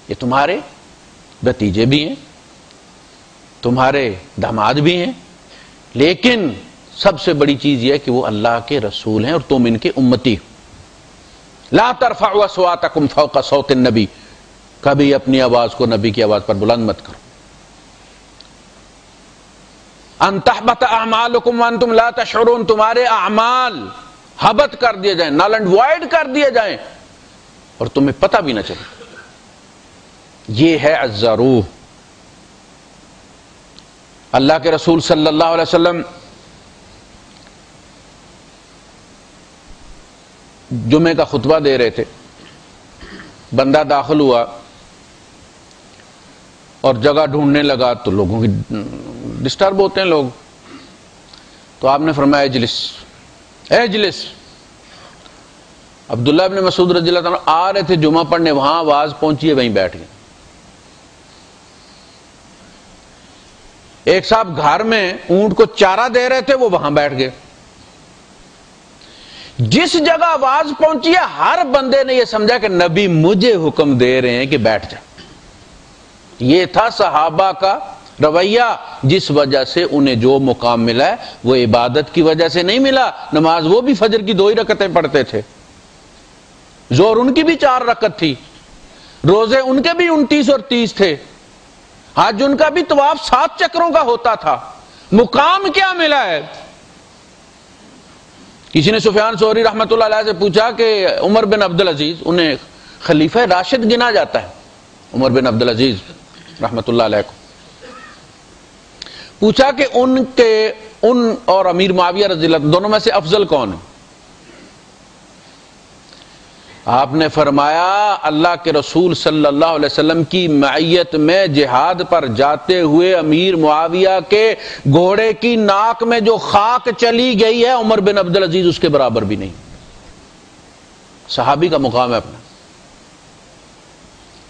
یہ تمہارے بتیجے بھی ہیں، تمہارے داماد بھی ہیں۔ لیکن سب سے بڑی چیز یہ کہ وہ اللہ کے رسول ہیں اور تم ان کے امتی ہو۔ لا ترفعوا اصواتکم فوق صوت النبی۔ کبھی اپنی آواز کو نبی کی آواز پر بلند مت کرو۔ ان تحبت اعمالکم وانتم لا تشعرون، تمہارے اعمال حبت کر دیے جائیں نال اینڈ وائڈ کر دیے جائیں۔ اور تمہیں پتہ بھی نہ چلے۔ یہ ہے الزروح اللہ کے رسول صلی اللہ علیہ وسلم جمعے کا خطبہ دے رہے تھے۔ بندہ داخل ہوا اور جگہ ڈھونڈنے لگا تو لوگوں کی ڈسٹرب ہوتے ہیں لوگ۔ تو آپ نے فرمایا، اجلس اے اجلس۔ عبداللہ ابن مسعود رضی اللہ تعالیٰ آ رہے تھے جمعہ پڑھنے، وہاں آواز پہنچی ہے، وہیں بیٹھ گئے۔ ایک صاحب گھر میں اونٹ کو چارہ دے رہے تھے، وہ وہاں بیٹھ گئے۔ جس جگہ آواز پہنچی ہے، ہر بندے نے یہ سمجھا کہ نبی مجھے حکم دے رہے ہیں کہ بیٹھ جائے یہ تھا صحابہ کا رویہ، جس وجہ سے انہیں جو مقام ملا ہے، وہ عبادت کی وجہ سے نہیں ملا۔ نماز وہ بھی فجر کی دو ہی رکتیں پڑھتے تھے۔ زور ان کی بھی چار رکت تھی۔ روزے ان کے بھی انتیس اور تیس تھے۔ حج ان کا بھی طواف سات چکروں کا ہوتا تھا۔ مقام کیا ملا ہے؟ کسی نے سفیان سوری رحمت اللہ علیہ سے پوچھا کہ عمر بن عبد العزیز انہیں خلیفہ راشد گنا جاتا ہے۔ عمر بن عبد العزیز رحمت اللہ علیہ کو۔ پوچھا کہ ان کے، ان اور امیر معاویہ رضی اللہ دونوں میں سے افضل کون ہے آپ نے فرمایا، اللہ کے رسول صلی اللہ علیہ وسلم کی معیت میں جہاد پر جاتے ہوئے امیر معاویہ کے گھوڑے کی ناک میں جو خاک چلی گئی ہے، عمر بن عبد العزیز اس کے برابر بھی نہیں۔ صحابی کا مقام ہے اپنا۔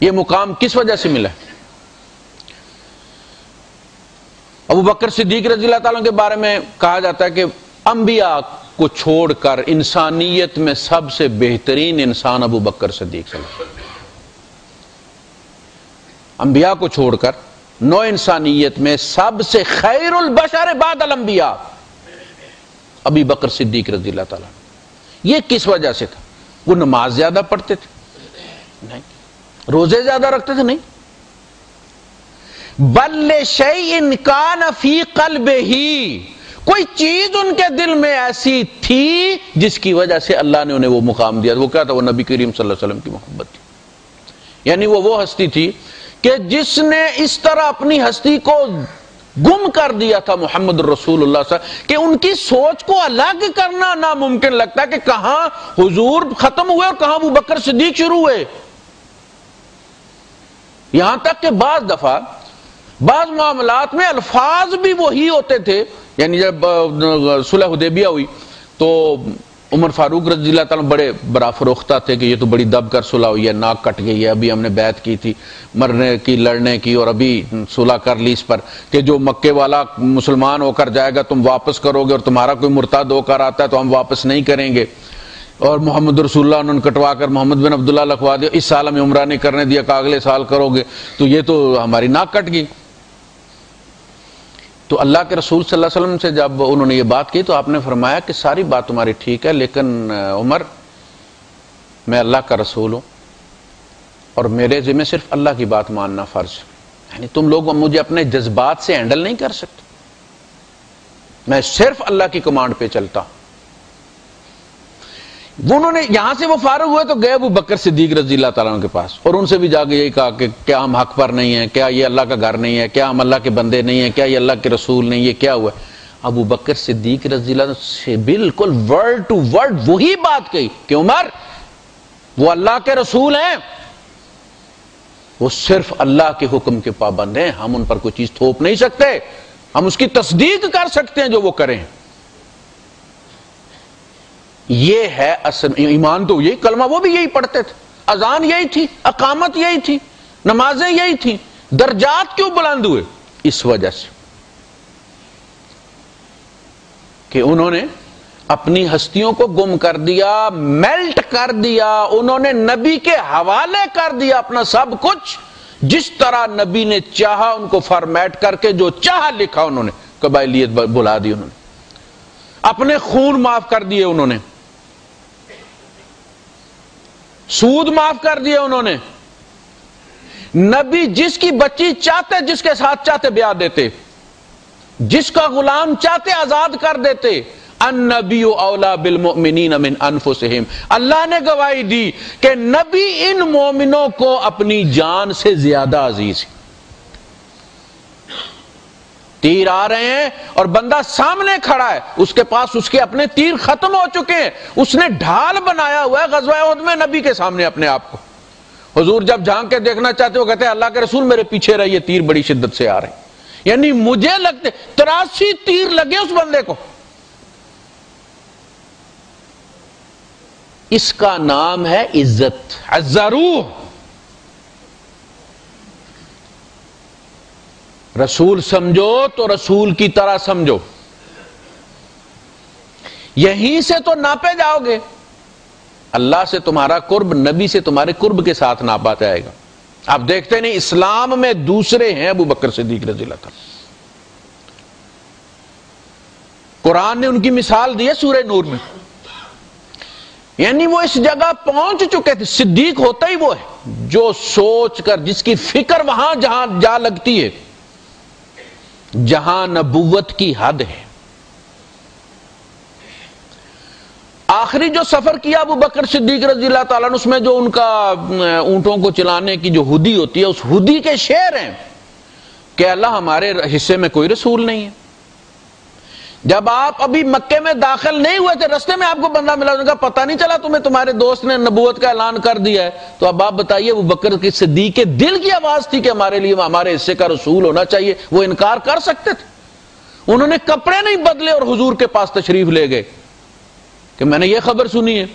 یہ مقام کس وجہ سے ملا؟ ابو بکر صدیق رضی اللہ تعالیٰ کے بارے میں کہا جاتا ہے کہ انبیاء کو چھوڑ کر انسانیت میں سب سے بہترین انسان ابو بکر صدیق صلی اللہ انبیاء کو چھوڑ کر نو انسانیت میں سب سے خیر البشر بعد الانبیاء۔ ابی بکر صدیق رضی اللہ تعالیٰ یہ کس وجہ سے تھا؟ وہ نماز زیادہ پڑھتے تھے۔ نہیں۔ روزے زیادہ رکھتے تھے؟ نہیں۔ بل شعی انکان فی قلب ہی کوئی چیز ان کے دل میں ایسی تھی جس کی وجہ سے اللہ نے انہیں وہ مقام دیا وہ کیا تھا؟ وہ نبی کریم صلی اللہ علیہ وسلم کی محبت تھی۔ یعنی وہ وہ ہستی تھی کہ جس نے اس طرح اپنی ہستی کو گم کر دیا تھا محمد رسول اللہ صلی اللہ علیہ وسلم کہ ان کی سوچ کو الگ کرنا ناممکن لگتا ہے کہ کہاں حضور ختم ہوئے اور کہاں وہ بکر صدیق شروع ہوئے۔ یہاں تک کہ بعض دفعہ بعض معاملات میں الفاظ بھی وہی ہوتے تھے یعنی جب صلح حدیبیہ ہوئی تو عمر فاروق رضی اللہ تعالیٰ بڑے برا فروختہ تھے کہ یہ تو بڑی دب کر صلح ہوئی ہے، ناک کٹ گئی ہے، ابھی ہم نے بیعت کی تھی، مرنے کی، لڑنے کی اور ابھی صلح کر لی اس پر کہ جو مکے والا مسلمان ہو کر جائے گا، تم واپس کرو گے اور تمہارا کوئی مرتاد ہو کر آتا ہے تو ہم واپس نہیں کریں گے۔ اور محمد رسول اللہ انہوں نے کٹوا کر محمد بن عبداللہ لکھوا دیا، اس سال ہمیں عمرہ نہیں کرنے دیا کہ اگلے سال کرو گے۔ تو یہ تو ہماری ناک کٹ گئی۔ تو اللہ کے رسول صلی اللہ علیہ وسلم سے جب انہوں نے یہ بات کی تو آپ نے فرمایا کہ ساری بات تمہاری ٹھیک ہے، لیکن عمر، میں اللہ کا رسول ہوں اور میرے ذمہ صرف اللہ کی بات ماننا فرض یعنی تم لوگ مجھے اپنے جذبات سے ہینڈل نہیں کر سکتے۔ میں صرف اللہ کی کمانڈ پہ چلتا ہوں۔ انہوں نے یہاں سے وہ فارغ ہوئے تو گئے ابو بکر صدیق رضی اللہ تعالیٰ کے پاس۔ اور ان سے بھی جا کے یہی کہا کہ کیا ہم حق پر نہیں ہیں، کیا یہ اللہ کا گھر نہیں ہے، کیا ہم اللہ کے بندے نہیں ہیں، کیا یہ اللہ کے رسول نہیں، یہ کیا ہوا؟ ہے ابو بکر صدیق رضی اللہ سے بالکل ورڈ ٹو ورڈ وہی بات کہی کہ عمر، وہ اللہ کے رسول ہیں۔ وہ صرف اللہ کے حکم کے پابند ہیں، ہم ان پر کوئی چیز تھوپ نہیں سکتے۔ ہم اس کی تصدیق کر سکتے ہیں جو وہ کریں۔ یہ ہے اصل ایمان تو یہی کلمہ، وہ بھی یہی پڑھتے تھے۔ اذان یہی تھی، اقامت یہی تھی، نمازیں یہی تھی درجات کیوں بلند ہوئے؟ اس وجہ سے کہ انہوں نے اپنی ہستیوں کو گم کر دیا، میلٹ کر دیا، انہوں نے نبی کے حوالے کر دیا اپنا سب کچھ۔ جس طرح نبی نے چاہا، ان کو فارمیٹ کر کے جو چاہا لکھا انہوں نے، قبائلیت بلا دی انہوں نے۔ اپنے خون معاف کر دیے انہوں نے۔ سود معاف کر دیا انہوں نے۔ نبی جس کی بچی چاہتے، جس کے ساتھ چاہتے بیاہ دیتے۔ جس کا غلام چاہتے آزاد کر دیتے۔ ان نبی اولا بالمؤمنین من انفسہم۔ اللہ نے گواہی دی کہ نبی ان مومنوں کو اپنی جان سے زیادہ عزیز ہے۔ تیر آ رہے ہیں اور بندہ سامنے کھڑا ہے۔ اس کے پاس اس کے اپنے تیر ختم ہو چکے ہیں۔ اس نے ڈھال بنایا ہوا ہے غزوہ میں نبی کے سامنے اپنے آپ کو۔ حضور جب جھانک کے دیکھنا چاہتے ہو، کہتے ہیں، اللہ کے رسول میرے پیچھے رہیے تیر بڑی شدت سے آ رہے ہیں۔ یعنی مجھے لگتے، تراسی تیر لگے اس بندے کو۔ اس کا نام ہے عزت۔ عزروح رسول سمجھو تو رسول کی طرح سمجھو۔ یہیں سے تو ناپے جاؤ گے۔ اللہ سے تمہارا قرب، نبی سے تمہارے قرب کے ساتھ ناپا جائے گا۔ آپ دیکھتے نہیں، اسلام میں دوسرے ہیں ابو بکر صدیق رضی اللہ تعالی۔ قرآن نے ان کی مثال دی ہے سورہ نور میں۔ یعنی وہ اس جگہ پہنچ چکے تھے، صدیق ہوتا ہی وہ ہے۔ جو سوچ کر، جس کی فکر وہاں جہاں جا لگتی ہے۔ جہاں نبوت کی حد ہے۔ آخری جو سفر کیا ابو بکر صدیق رضی اللہ تعالیٰ نے اس میں جو ان کا، اونٹوں کو چلانے کی جو ہدی ہوتی ہے، اس ہدی کے شعر ہیں کہ اللہ ہمارے حصے میں کوئی رسول نہیں ہے۔ جب آپ ابھی مکے میں داخل نہیں ہوئے تھے، رستے میں آپ کو بندہ ملا ان کا پتہ نہیں چلا تمہیں، تمہارے دوست نے نبوت کا اعلان کر دیا ہے۔ تو اب آپ بتائیے وہ بکر کی صدیق کے دل کی آواز تھی کہ ہمارے لیے، ہمارے حصے کا رسول ہونا چاہیے، وہ انکار کر سکتے تھے۔ انہوں نے کپڑے نہیں بدلے اور حضور کے پاس تشریف لے گئے۔ کہ میں نے یہ خبر سنی ہے۔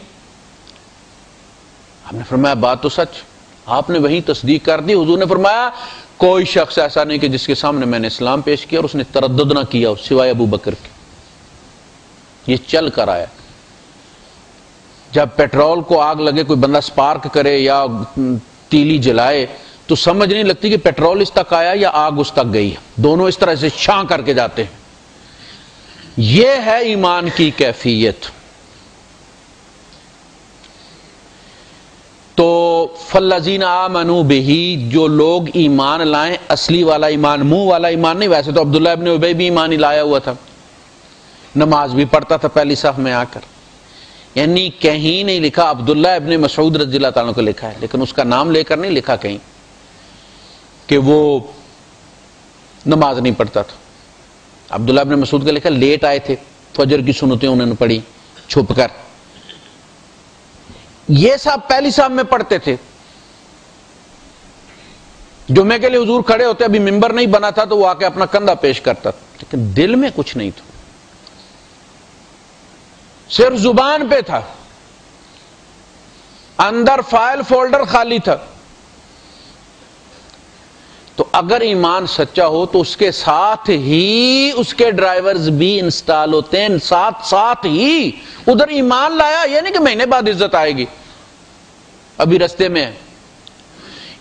ہم نے فرمایا، بات تو سچ۔ آپ نے وہی تصدیق کر دی۔ حضور نے فرمایا، کوئی شخص ایسا نہیں کہ جس کے سامنے میں نے اسلام پیش کیا اور اس نے تردد نہ کیا، سوائے ابو بکر کے۔ یہ چل کر آیا۔ جب پیٹرول کو آگ لگے، کوئی بندہ سپارک کرے یا تیلی جلائے، تو سمجھ نہیں لگتی کہ پیٹرول اس تک آیا یا آگ اس تک گئی۔ دونوں اس طرح سے چھان کر کے جاتے ہیں۔ یہ ہے ایمان کی کیفیت۔ تو فلزین آ منو بہی، جو لوگ ایمان لائیں، اصلی والا ایمان، منہ والا ایمان نہیں، ویسے تو عبداللہ ابن عبی بھی ایمان ہی لایا ہوا تھا۔ نماز بھی پڑھتا تھا پہلی صف میں آ کر۔ یعنی کہیں نہیں لکھا، عبداللہ ابن مسعود رضی اللہ تعالیٰ کو لکھا ہے، لیکن اس کا نام لے کر نہیں لکھا کہیں کہ وہ نماز نہیں پڑھتا تھا۔ عبداللہ ابن مسعود کا لکھا، لیٹ آئے تھے، فجر کی سنتیں انہوں نے پڑھی، چھپ کر۔ یہ صاحب پہلی صاحب میں پڑھتے تھے۔ جمعے کے لیے حضور کھڑے ہوتے، ابھی ممبر نہیں بنا تھا تو وہ آ کے اپنا کندھا پیش کرتا لیکن دل میں کچھ نہیں تھا۔ صرف زبان پہ تھا۔ اندر فائل فولڈر خالی تھا۔ تو اگر ایمان سچا ہو تو اس کے ساتھ ہی اس کے ڈرائیورز بھی انسٹال ہوتے ہیں۔ ساتھ ساتھ ہی ادھر ایمان لایا، یہ نہیں کہ مہینے بعد عزت آئے گی۔ ابھی رستے میں ہے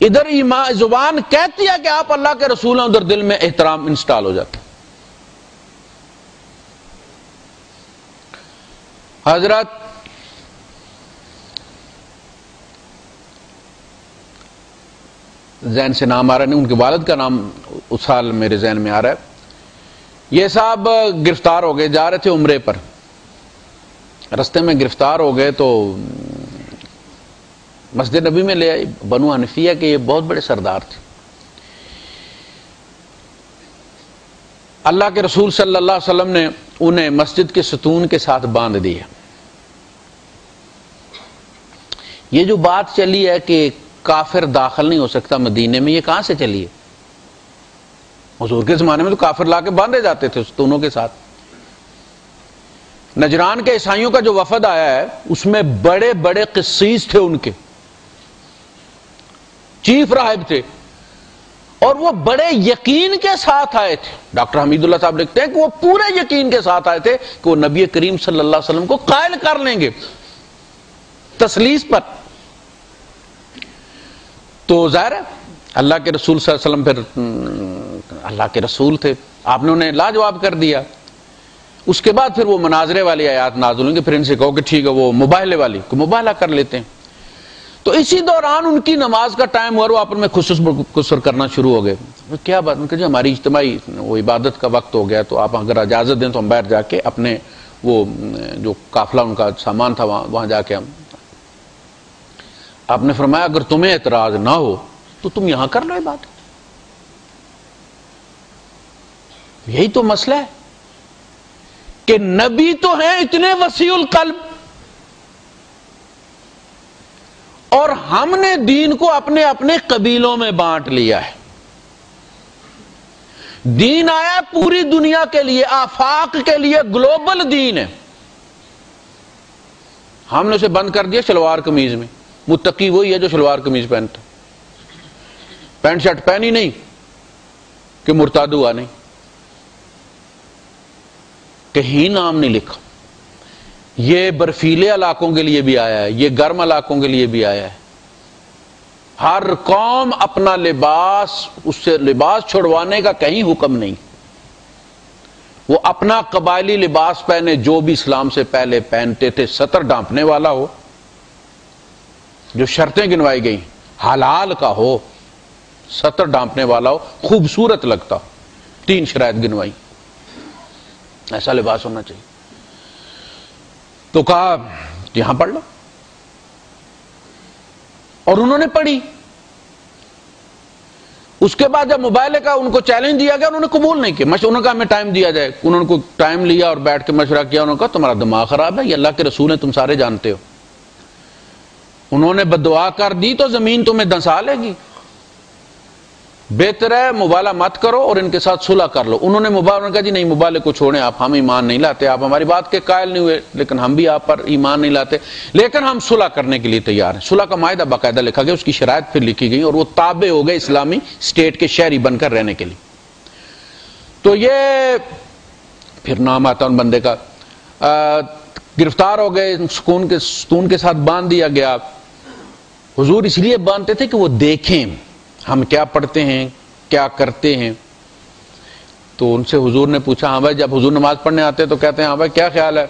ادھر ایمان، زبان کہتی ہے کہ آپ اللہ کے رسول ہیں، ادھر دل میں احترام انسٹال ہو جاتا۔ حضرت ذہن سے نام آ رہا نہیں، ان کے والد کا نام اس سال میرے ذہن میں آ رہا ہے۔ یہ صاحب گرفتار ہو گئے، جا رہے تھے عمرے پر۔ رستے میں گرفتار ہو گئے تو مسجد نبی میں لے آئی، بنو حنفیہ کے یہ بہت بڑے سردار تھے۔ اللہ کے رسول صلی اللہ علیہ وسلم نے انہیں مسجد کے ستون کے ساتھ باندھ دیا یہ جو بات چلی ہے کہ کافر داخل نہیں ہو سکتا مدینے میں، یہ کہاں سے چلی ہے؟ حضور کے زمانے میں تو کافر لا کے باندھے جاتے تھے ستونوں کے ساتھ۔ نجران کے عیسائیوں کا جو وفد آیا ہے، اس میں بڑے بڑے قصیص تھے ان کے۔ چیف راہب تھے۔ اور وہ بڑے یقین کے ساتھ آئے تھے۔ ڈاکٹر حمید اللہ صاحب لکھتے ہیں کہ وہ پورے یقین کے ساتھ آئے تھے کہ وہ نبی کریم صلی اللہ علیہ وسلم کو قائل کر لیں گے۔ تسلیس پر۔ تو ظاہر ہے، اللہ کے رسول صلی اللہ علیہ وسلم پھر اللہ کے رسول تھے۔ آپ نے انہیں لاجواب کر دیا۔ اس کے بعد پھر وہ مناظرے والی آیات نازل ہوں گے پھر ان سے کہو کہ ٹھیک ہے، وہ مباہلے والی کو مباہلہ کر لیتے ہیں۔ تو اسی دوران ان کی نماز کا ٹائم ہوا وہ آپ میں خسر کرنا شروع ہو گئے۔ کیا بات؟ کہ جی ہماری اجتماعی وہ عبادت کا وقت ہو گیا تو آپ اگر اجازت دیں تو ہم باہر جا کے اپنے وہ، جو قافلہ ان کا سامان تھا وہاں وہاں جا کے ہم آپ نے فرمایا اگر تمہیں اعتراض نہ ہو تو تم یہاں کر لو بات یہی تو مسئلہ ہے کہ نبی تو ہیں اتنے وسیع القلب۔ اور ہم نے دین کو اپنے اپنے قبیلوں میں بانٹ لیا ہے۔ دین آیا پوری دنیا کے لیے، آفاق کے لیے، گلوبل دین ہے۔ ہم نے اسے بند کر دیا شلوار قمیض میں۔ متقی وہی ہے جو شلوار قمیض پہنتا۔ پینٹ شرٹ پہنی نہیں کہ مرتاد ہوا نہیں۔ کہیں نام نہیں لکھا۔ یہ برفیلے علاقوں کے لیے بھی آیا ہے، یہ گرم علاقوں کے لیے بھی آیا ہے۔ ہر قوم اپنا لباس، اس سے لباس چھڑوانے کا کہیں حکم نہیں۔ وہ اپنا قبائلی لباس پہنے، جو بھی اسلام سے پہلے پہنتے تھے، سطر ڈانپنے والا ہو، جو شرطیں گنوائی گئی حلال کا ہو، سطر ڈانپنے والا ہو، خوبصورت لگتا ہو، تین شرائط گنوائی۔ ایسا لباس ہونا چاہیے۔ تو کہا، یہاں پڑھ لو۔ اور انہوں نے پڑھی۔ اس کے بعد جب موبائل کا ان کو چیلنج دیا گیا، انہوں نے قبول نہیں کیا۔ انہوں نے کہا، ہمیں ٹائم دیا جائے۔ انہوں نے کو ٹائم لیا اور بیٹھ کے مشورہ کیا، انہوں نے کہا، تمہارا دماغ خراب ہے، یہ اللہ کے رسول ہیں، تم سارے جانتے ہو۔ انہوں نے بدعا کر دی تو زمین تمہیں دنسا لے گی۔ بہتر ہے مبالہ مت کرو اور ان کے ساتھ صلح کر لو۔ انہوں نے مبالہ کہا جی نہیں، مبالے کو چھوڑیں، آپ ہم ایمان نہیں لاتے، آپ ہماری بات کے قائل نہیں ہوئے، لیکن ہم بھی آپ پر ایمان نہیں لاتے۔ لیکن ہم صلح کرنے کے لیے تیار ہیں۔ صلح کا معاہدہ باقاعدہ لکھا گیا، اس کی شرائط پھر لکھی گئی اور وہ تابع ہو گئے اسلامی اسٹیٹ کے شہری بن کر رہنے کے لیے۔ تو یہ پھر نام آتا ان بندے کا۔ گرفتار ہو گئے سکون کے، ستون کے ساتھ باندھ دیا گیا۔ حضور اس لیے باندھتے تھے کہ وہ دیکھیں۔ ہم کیا پڑھتے ہیں، کیا کرتے ہیں؟ تو ان سے حضور نے پوچھا ہاں بھائی، جب حضور نماز پڑھنے آتے تو کہتے ہیں ہاں بھائی، کیا خیال ہے؟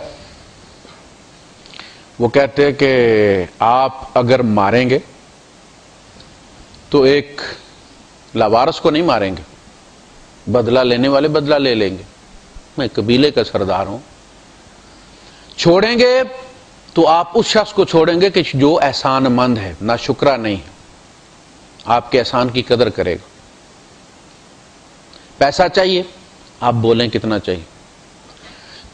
وہ کہتے ہیں کہ آپ اگر ماریں گے تو ایک لاوارس کو نہیں ماریں گے، بدلہ لینے والے بدلہ لے لیں گے۔ میں قبیلے کا سردار ہوں۔ چھوڑیں گے تو آپ اس شخص کو چھوڑیں گے کہ جو احسان مند ہے نہ شکرا نہیں ہے۔ آپ کے احسان کی قدر کرے گا۔ پیسہ چاہیے، آپ بولیں کتنا چاہیے۔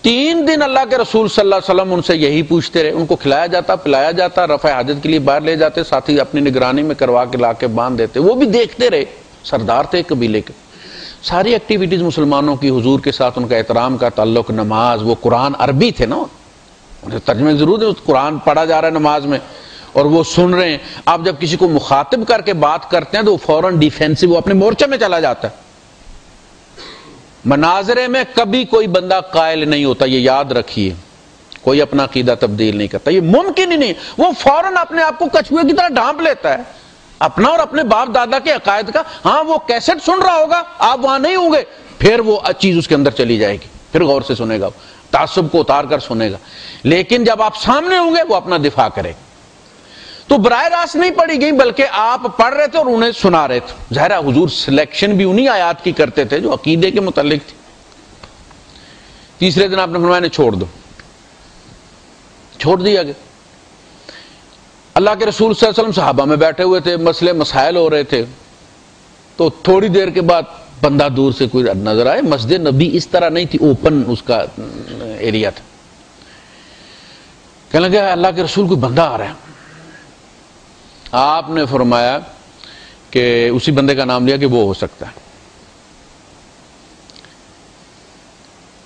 تین دن اللہ کے رسول صلی اللہ علیہ وسلم ان سے یہی پوچھتے رہے، ان کو کھلایا جاتا، پلایا جاتا، رفع حاجت کے لیے باہر لے جاتے ساتھی اپنی نگرانی میں کروا کے لا کے باندھ دیتے۔ وہ بھی دیکھتے رہے، سردار تھے قبیلے کے۔ ساری ایکٹیویٹیز مسلمانوں کی، حضور کے ساتھ ان کا احترام کا تعلق، نماز، وہ قرآن عربی تھے نا۔ ترجمے ضرور ہے قرآن پڑھا جا رہا ہے نماز میں۔ اور وہ سن رہے ہیں۔ آپ جب کسی کو مخاطب کر کے بات کرتے ہیں تو وہ فوراً ڈیفینسو اپنے مورچے میں چلا جاتا ہے۔ مناظرے میں کبھی کوئی بندہ قائل نہیں ہوتا، یہ یاد رکھیے۔ کوئی اپنا عقیدہ تبدیل نہیں کرتا۔ یہ ممکن ہی نہیں۔ وہ فوراً اپنے آپ کو کچھ کی طرح ڈھانپ لیتا ہے۔ اپنا اور اپنے باپ دادا کے عقائد کا۔ ہاں وہ کیسٹ سن رہا ہوگا، آپ وہاں نہیں ہوں گے۔ پھر وہ چیز اس کے اندر چلی جائے گی۔ پھر غور سے سنے گا تعصب کو اتار کر سنے گا۔ لیکن جب آپ سامنے ہوں گے، وہ اپنا دفاع کرے گا۔ تو براہ راست نہیں پڑھی گئی بلکہ آپ پڑھ رہے تھے اور انہیں سنا رہے تھے۔ ظاہر حضور سلیکشن بھی انہی آیات کی کرتے تھے جو عقیدے کے متعلق تھی۔ تیسرے دن آپ نے فرمایا چھوڑ دو۔ چھوڑ دیا گیا۔ اللہ کے رسول صلی اللہ علیہ وسلم صحابہ میں بیٹھے ہوئے تھے، مسئلے مسائل ہو رہے تھے۔ تو تھوڑی دیر کے بعد بندہ دور سے کوئی نظر آئے۔ مسجد نبی اس طرح نہیں تھی اوپن اس کا ایریا تھا۔ کہنے لگا اللہ کے رسول کوئی بندہ آ رہا ہے۔ آپ نے فرمایا کہ اسی بندے کا نام لیا کہ وہ ہو سکتا ہے۔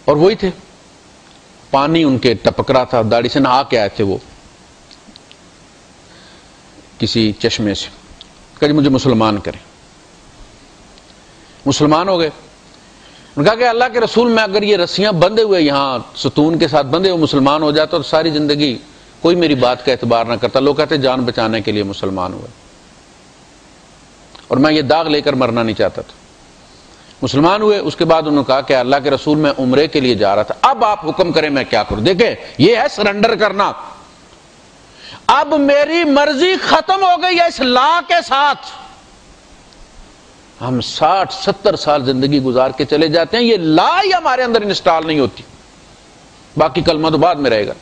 اور وہی تھے۔ پانی ان کے ٹپک رہا تھا، داڑھی سے نہا کے آئے تھے وہ۔ کسی چشمے سے۔ کہ جی مجھے مسلمان کریں۔ مسلمان ہو گئے۔ کہا کہ اللہ کے رسول میں اگر یہ رسیاں بندے ہوئے، یہاں ستون کے ساتھ بندے ہوئے مسلمان ہو جاتا تو ساری زندگی کوئی میری بات کا اعتبار نہ کرتا۔ لوگ کہتے جان بچانے کے لیے مسلمان ہوئے۔ اور میں یہ داغ لے کر مرنا نہیں چاہتا تھا۔ مسلمان ہوئے، اس کے بعد انہوں نے کہا کہ اللہ کے رسول میں عمرے کے لیے جا رہا تھا۔ اب آپ حکم کریں میں کیا کروں؟ دیکھیں، یہ ہے سرنڈر کرنا۔ اب میری مرضی ختم ہو گئی ہے اس لا کے ساتھ۔ ہم ساٹھ، ستر سال زندگی گزار کے چلے جاتے ہیں۔ یہ لا ہی ہمارے اندر انسٹال نہیں ہوتی۔ باقی کلمہ تو بعد میں رہے گا۔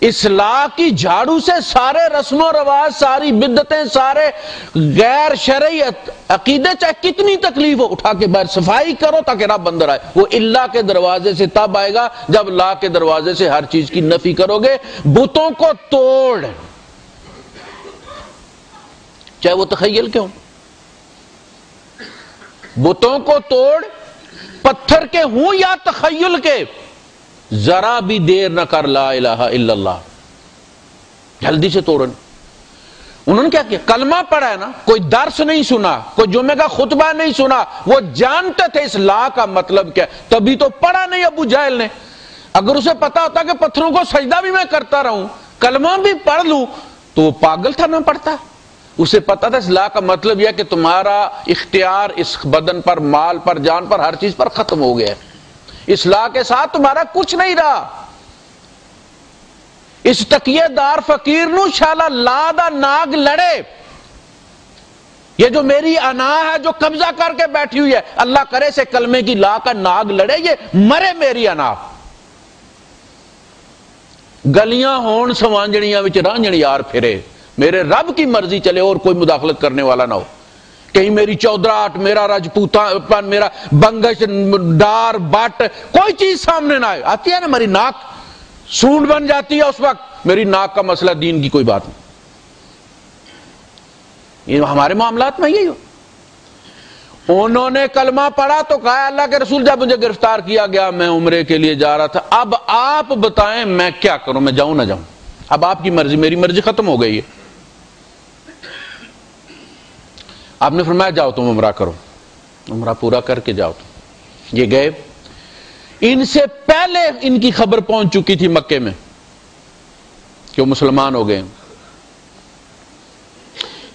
اصلاح کی جھاڑو سے سارے رسم و رواج، ساری بدتیں، سارے غیر شرعیت عقیدے چاہے کتنی تکلیف ہو، اٹھا کے باہر صفائی کرو تاکہ رب اندر آئے۔ وہ اللہ کے دروازے سے تب آئے گا جب لا کے دروازے سے ہر چیز کی نفی کرو گے۔ بتوں کو توڑ۔ چاہے وہ تخیل کیوں بتوں کو توڑ۔ پتھر کے ہوں یا تخیل کے؟ ذرا بھی دیر نہ کر لا الہ الا اللہ۔ جلدی سے توڑن۔ انہوں نے کیا کیا کلمہ پڑھا ہے نا، کوئی درس نہیں سنا، کوئی جمعے کا خطبہ نہیں سنا، وہ جانتے تھے اس لا کا مطلب کیا۔ تبھی تو پڑھا نہیں ابو جہل نے۔ اگر اسے پتا ہوتا کہ پتھروں کو سجدہ بھی میں کرتا رہوں، کلمہ بھی پڑھ لوں، تو وہ پاگل تھا نہ پڑھتا۔ اسے پتا تھا اس لا کا مطلب یہ کہ تمہارا اختیار اس بدن پر، مال پر، جان پر، ہر چیز پر ختم ہو گیا ہے۔ اصلاح کے ساتھ تمہارا کچھ نہیں رہا۔ اس تکیے دار فقیر نو شالا لا دا ناگ لڑے۔ یہ جو میری انا ہے جو قبضہ کر کے بیٹھی ہوئی ہے، اللہ کرے سے کلمے کی لا کا ناگ لڑے، یہ مرے میری انا۔ گلیاں ہون، سوانجڑیاں رانجڑی یار پھرے۔ میرے رب کی مرضی چلے اور کوئی مداخلت کرنے والا نہ ہو۔ کہیں میری چودراہٹ، میرا راجپوتا میرا بنگش، ڈار، بٹ، کوئی چیز سامنے نہ آئے۔ آتی ہے نا میری ناک؟ سونڈ بن جاتی ہے اس وقت۔ میری ناک کا مسئلہ دین کی کوئی بات نہیں۔ یہ ہمارے معاملات میں یہی ہو۔ انہوں نے کلمہ پڑھا تو کہا، اللہ کے رسول جب مجھے گرفتار کیا گیا، میں عمرے کے لیے جا رہا تھا۔ اب آپ بتائیں میں کیا کروں؟ میں جاؤں نہ جاؤں۔ اب آپ کی مرضی، میری مرضی ختم ہو گئی ہے۔ آپ نے فرمایا، جاؤ تم عمرہ کرو۔ عمرہ پورا کر کے جاؤ تم۔ یہ گئے ان سے پہلے ان کی خبر پہنچ چکی تھی مکے میں کہ وہ مسلمان ہو گئے۔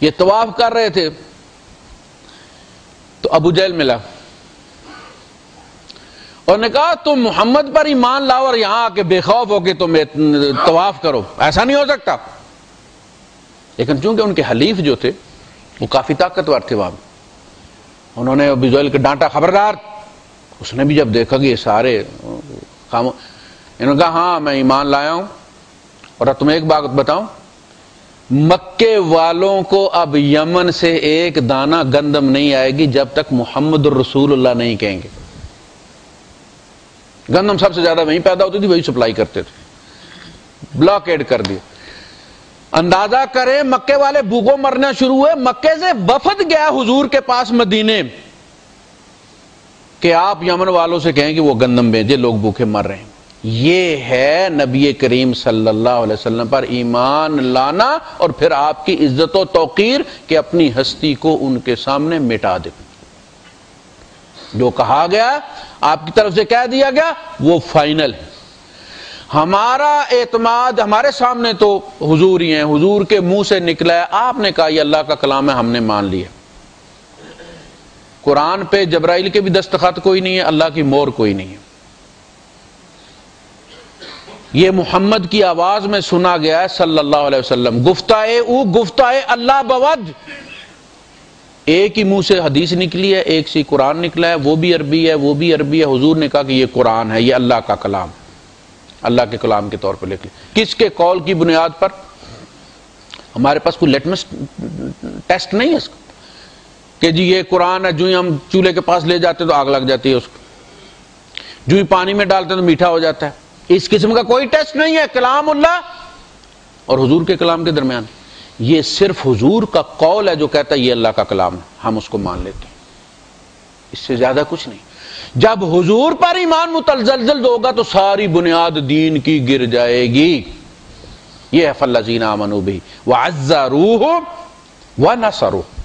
یہ طواف کر رہے تھے۔ تو ابو جیل ملا۔ اور نے کہا، تم محمد پر ایمان لاؤ اور یہاں آ کے بے خوف ہو کے تم طواف کرو۔ ایسا نہیں ہو سکتا۔ لیکن چونکہ ان کے حلیف جو تھے وہ کافی طاقتور تھے وہاں انہوں نے ابو کے ڈانٹا خبردار۔ اس نے بھی جب دیکھا کہ یہ سارے انہوں نے کہا ہاں میں ایمان لایا ہوں۔ اور تمہیں ایک بات بتاؤں۔ مکے والوں کو اب یمن سے ایک دانہ گندم نہیں آئے گی جب تک محمد الرسول اللہ نہیں کہیں گے۔ گندم سب سے زیادہ وہیں پیدا ہوتی تھی، وہی سپلائی کرتے تھے۔ بلاکیڈ کر دیا۔ اندازہ کریں مکے والے بھوگو مرنا شروع ہوئے۔ مکے سے وفد گیا حضور کے پاس مدینے۔ کہ آپ یمن والوں سے کہیں کہ وہ گندم بھیجے لوگ بھوکے مر رہے ہیں۔ یہ ہے نبی کریم صلی اللہ علیہ وسلم پر ایمان لانا اور پھر آپ کی عزت و توقیر کہ اپنی ہستی کو ان کے سامنے مٹا دے۔ جو کہا گیا، آپ کی طرف سے کہہ دیا گیا، وہ فائنل ہے۔ ہمارا اعتماد ہمارے سامنے تو حضور ہی ہیں، حضور کے منہ سے نکلا ہے۔ آپ نے کہا یہ اللہ کا کلام ہے، ہم نے مان لیا۔ قرآن پہ جبرائیل کے بھی دستخط کوئی نہیں ہے، اللہ کی مور کوئی نہیں ہے۔ یہ محمد کی آواز میں سنا گیا ہے صلی اللہ علیہ وسلم۔ گفتائے او، گفتائے اللہ بود ایک ہی منہ سے حدیث نکلی ہے، ایک سی قرآن نکلا ہے۔ وہ بھی عربی ہے، وہ بھی عربی ہے۔ حضور نے کہا کہ یہ قرآن ہے، یہ اللہ کا کلام۔ اللہ کے کلام کے طور پر لکھ لیا کس کے کال کی بنیاد پر؟ ہمارے پاس کوئی لیٹمس ٹیسٹ نہیں ہے اس کا کہ جی یہ قرآن ہے، جو ہی ہم چولہے کے پاس لے جاتے تو آگ لگ جاتی ہے اس کو۔ جو ہی پانی میں ڈالتے تو میٹھا ہو جاتا ہے۔ اس قسم کا کوئی ٹیسٹ نہیں ہے۔ کلام اللہ اور حضور کے کلام کے درمیان۔ یہ صرف حضور کا قول ہے جو کہتا ہے یہ اللہ کا کلام ہے۔ ہم اس کو مان لیتے ہیں۔ اس سے زیادہ کچھ نہیں۔ جب حضور پر ایمان متلزلزل ہوگا تو ساری بنیاد دین کی گر جائے گی۔ یہ ہے فلزین امنو بھی وہ ازا روح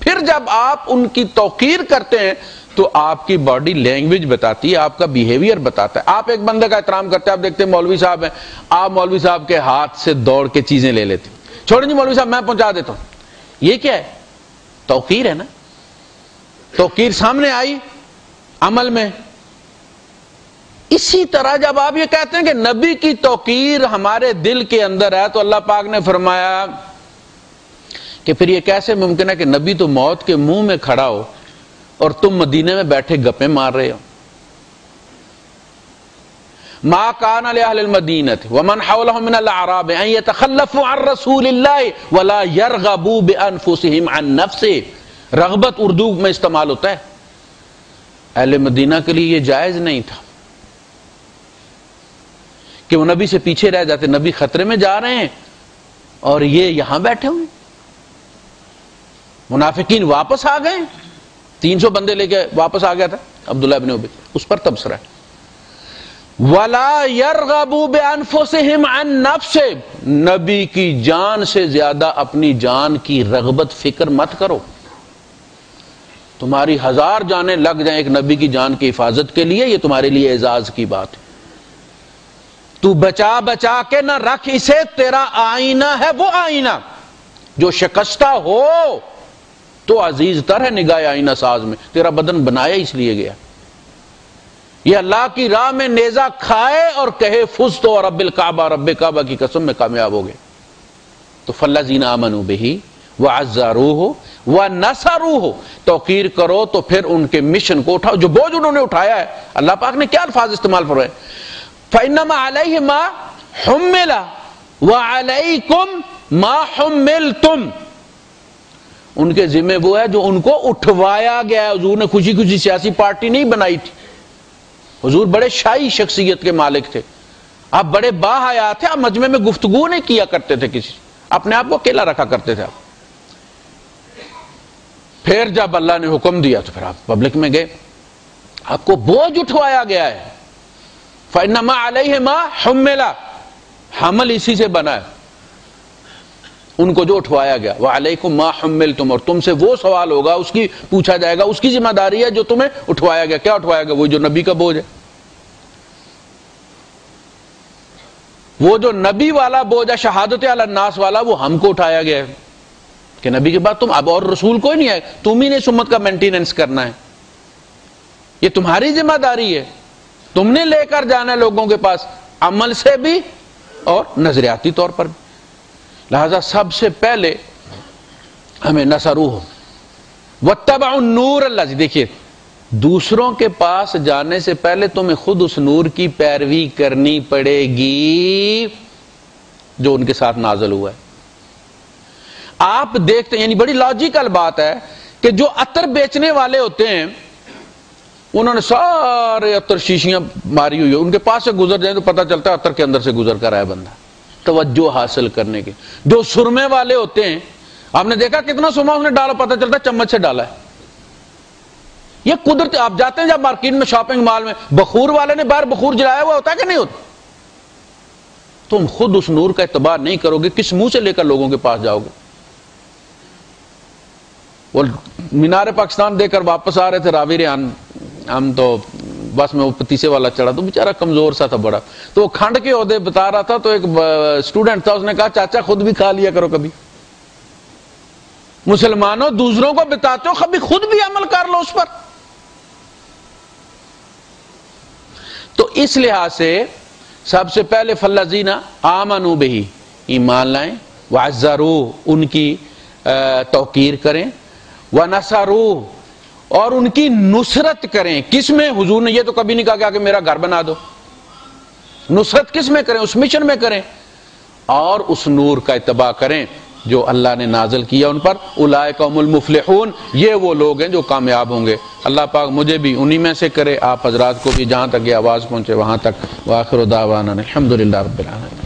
پھر جب آپ ان کی توقیر کرتے ہیں تو آپ کی باڈی لینگویج بتاتی ہے، آپ کا بیہیویئر بتاتا ہے۔ آپ ایک بندے کا احترام کرتے ہیں، آپ دیکھتے ہیں مولوی صاحب ہیں۔ آپ مولوی صاحب کے ہاتھ سے دوڑ کے چیزیں لے لیتے چھوڑیں جی مولوی صاحب، میں پہنچا دیتا ہوں۔ یہ کیا ہے؟ توقیر ہے نا۔ توقیر سامنے آئی، عمل میں اسی طرح جب آپ یہ کہتے ہیں کہ نبی کی توقیر ہمارے دل کے اندر ہے تو اللہ پاک نے فرمایا کہ پھر یہ کیسے ممکن ہے کہ نبی تو موت کے منہ میں کھڑا ہو اور تم مدینے میں بیٹھے گپے مار رہے ہو؟ ما کان لاهل المدینه ومن حولهم من الاعراب ان يتخلفوا عن رسول الله ولا يرغبوا بانفسهم عن نفسه. رغبت اردو میں استعمال ہوتا ہے۔ اہل مدینہ کے لیے یہ جائز نہیں تھا۔ کہ وہ نبی سے پیچھے رہ جاتے، نبی خطرے میں جا رہے ہیں اور یہ یہاں بیٹھے ہوئے منافقین واپس آ گئے۔ تین سو بندے لے کے واپس آ گیا تھا، عبداللہ ابن عبی اس پر تبصرہ ہے۔ ولا يرغبوا بانفسهم عن نفس نبی کی جان سے زیادہ اپنی جان کی رغبت، فکر مت کرو۔ تمہاری ہزار جانیں لگ جائیں ایک نبی کی جان کی حفاظت کے لیے، یہ تمہارے لیے اعزاز کی بات ہے۔ تو بچا بچا کے نہ رکھ اسے، تیرا آئینہ ہے وہ آئینہ۔ جو شکستہ ہو، تو عزیز تر ہے نگاہ آئینہ ساز میں۔ تیرا بدن بنایا اس لیے گیا۔ یہ اللہ کی راہ میں نیزا کھائے اور کہے، فز تو رب الکعبہ، رب کعبہ کی قسم میں کامیاب ہو گئے۔ تو فلہ زینا امن بہی وہ ازا روح ہو وہ نسا روح ہو توقیر کرو تو پھر ان کے مشن کو اٹھاؤ۔ جو بوجھ انہوں نے اٹھایا ہے، اللہ پاک نے کیا الفاظ استعمال فرمائے؟ فَإِنَّمَا عَلَيْهِ مَا حُمِّلَ وَعَلَيْكُمْ مَا حُمِّلْتُمْ۔ ان کے ذمہ وہ ہے جو ان کو اٹھوایا گیا ہے۔ حضور نے خوشی خوشی سیاسی پارٹی نہیں بنائی تھی۔ حضور بڑے شاہی شخصیت کے مالک تھے۔ آپ بڑے باہ آیا تھے آپ مجمع میں گفتگو نہیں کیا کرتے تھے کسی۔ اپنے آپ کو اکیلا رکھا کرتے تھے آپ۔ پھر جب اللہ نے حکم دیا تو پھر آپ پبلک میں گئے۔ آپ کو بوجھ اٹھوایا گیا ہے۔ فَإِنَّمَا عَلَيْهِ مَا حُمِّلَا حمل اسی سے بنا ہے۔ ان کو جو اٹھوایا گیا۔ وہ علیکم ما حمل تم اور تم سے وہ سوال ہوگا، اس کی پوچھا جائے گا، اس کی ذمہ داری ہے جو تمہیں اٹھوایا گیا۔ کیا اٹھوایا گیا؟ وہ جو نبی کا بوجھ ہے۔ وہ جو نبی والا بوجھ ہے، شہادت الناس والا، وہ ہم کو اٹھایا گیا ہے۔ کہ نبی کے بعد تم، اب اور رسول کوئی نہیں ہے۔ تم ہی نے سمت کا مینٹیننس کرنا ہے۔ یہ تمہاری ذمہ داری ہے۔ تم نے لے کر جانا ہے لوگوں کے پاس، عمل سے بھی اور نظریاتی طور پر بھی۔ لہذا سب سے پہلے ہمیں نسرو ہو۔ نور اللہ جی دیکھیے، دوسروں کے پاس جانے سے پہلے تمہیں خود اس نور کی پیروی کرنی پڑے گی، جو ان کے ساتھ نازل ہوا ہے۔ آپ دیکھتے ہیں یعنی بڑی لاجیکل بات ہے کہ جو اتر بیچنے والے ہوتے ہیں انہوں نے سارے اتر شیشیاں ماری ہوئی ان کے پاس سے گزر جائیں تو پتہ چلتا ہے اتر کے اندر سے گزر کر آیا بندہ۔ توجہ حاصل کرنے کے۔ جو سرمے والے ہوتے ہیں، آپ نے دیکھا کتنا سرما اس نے ڈالا، پتہ چلتا ہے چمچ سے ڈالا ہے۔ یہ قدرت، آپ جاتے ہیں جب مارکیٹ میں شاپنگ مال میں، بخور والے نے باہر بخور جلایا ہوا ہوتا ہے کہ نہیں ہوتا؟ تم خود اس نور کا اعتبار نہیں کرو گے، کس منہ سے لے کر لوگوں کے پاس جاؤ گے؟ وہ مینار پاکستان دے کر واپس آ رہے تھے راوی ریان۔ ہم تو بس میں وہ پتیسے والا چڑھا تو بیچارہ کمزور سا تھا بڑا۔ تو وہ کھنڈ کے عہدے بتا رہا تھا تو ایک اسٹوڈنٹ تھا، اس نے کہا، چاچا، خود بھی کھا لیا کرو کبھی۔ مسلمانوں دوسروں کو بتاتے ہو، کبھی خود بھی عمل کر لو اس پر۔ تو اس لحاظ سے سب سے پہلے فلزینا آمنو بہی، ایمان لائیں وعزرو ان کی توقیر کریں۔ ونسرو اور ان کی نصرت کریں۔ کس میں؟ حضور نے یہ تو کبھی نہیں کہا کہ میرا گھر بنا دو۔ نصرت کس میں کریں؟ اس مشن میں کریں۔ اور اس نور کا اتباع کریں جو اللہ نے نازل کیا ان پر۔ قوم المفلحون، یہ وہ لوگ ہیں جو کامیاب ہوں گے۔ اللہ پاک مجھے بھی انہی میں سے کرے۔ آپ حضرات کو بھی جہاں تک یہ آواز پہنچے وہاں تک۔ واخر دعوانا الحمدللہ رب العالمین۔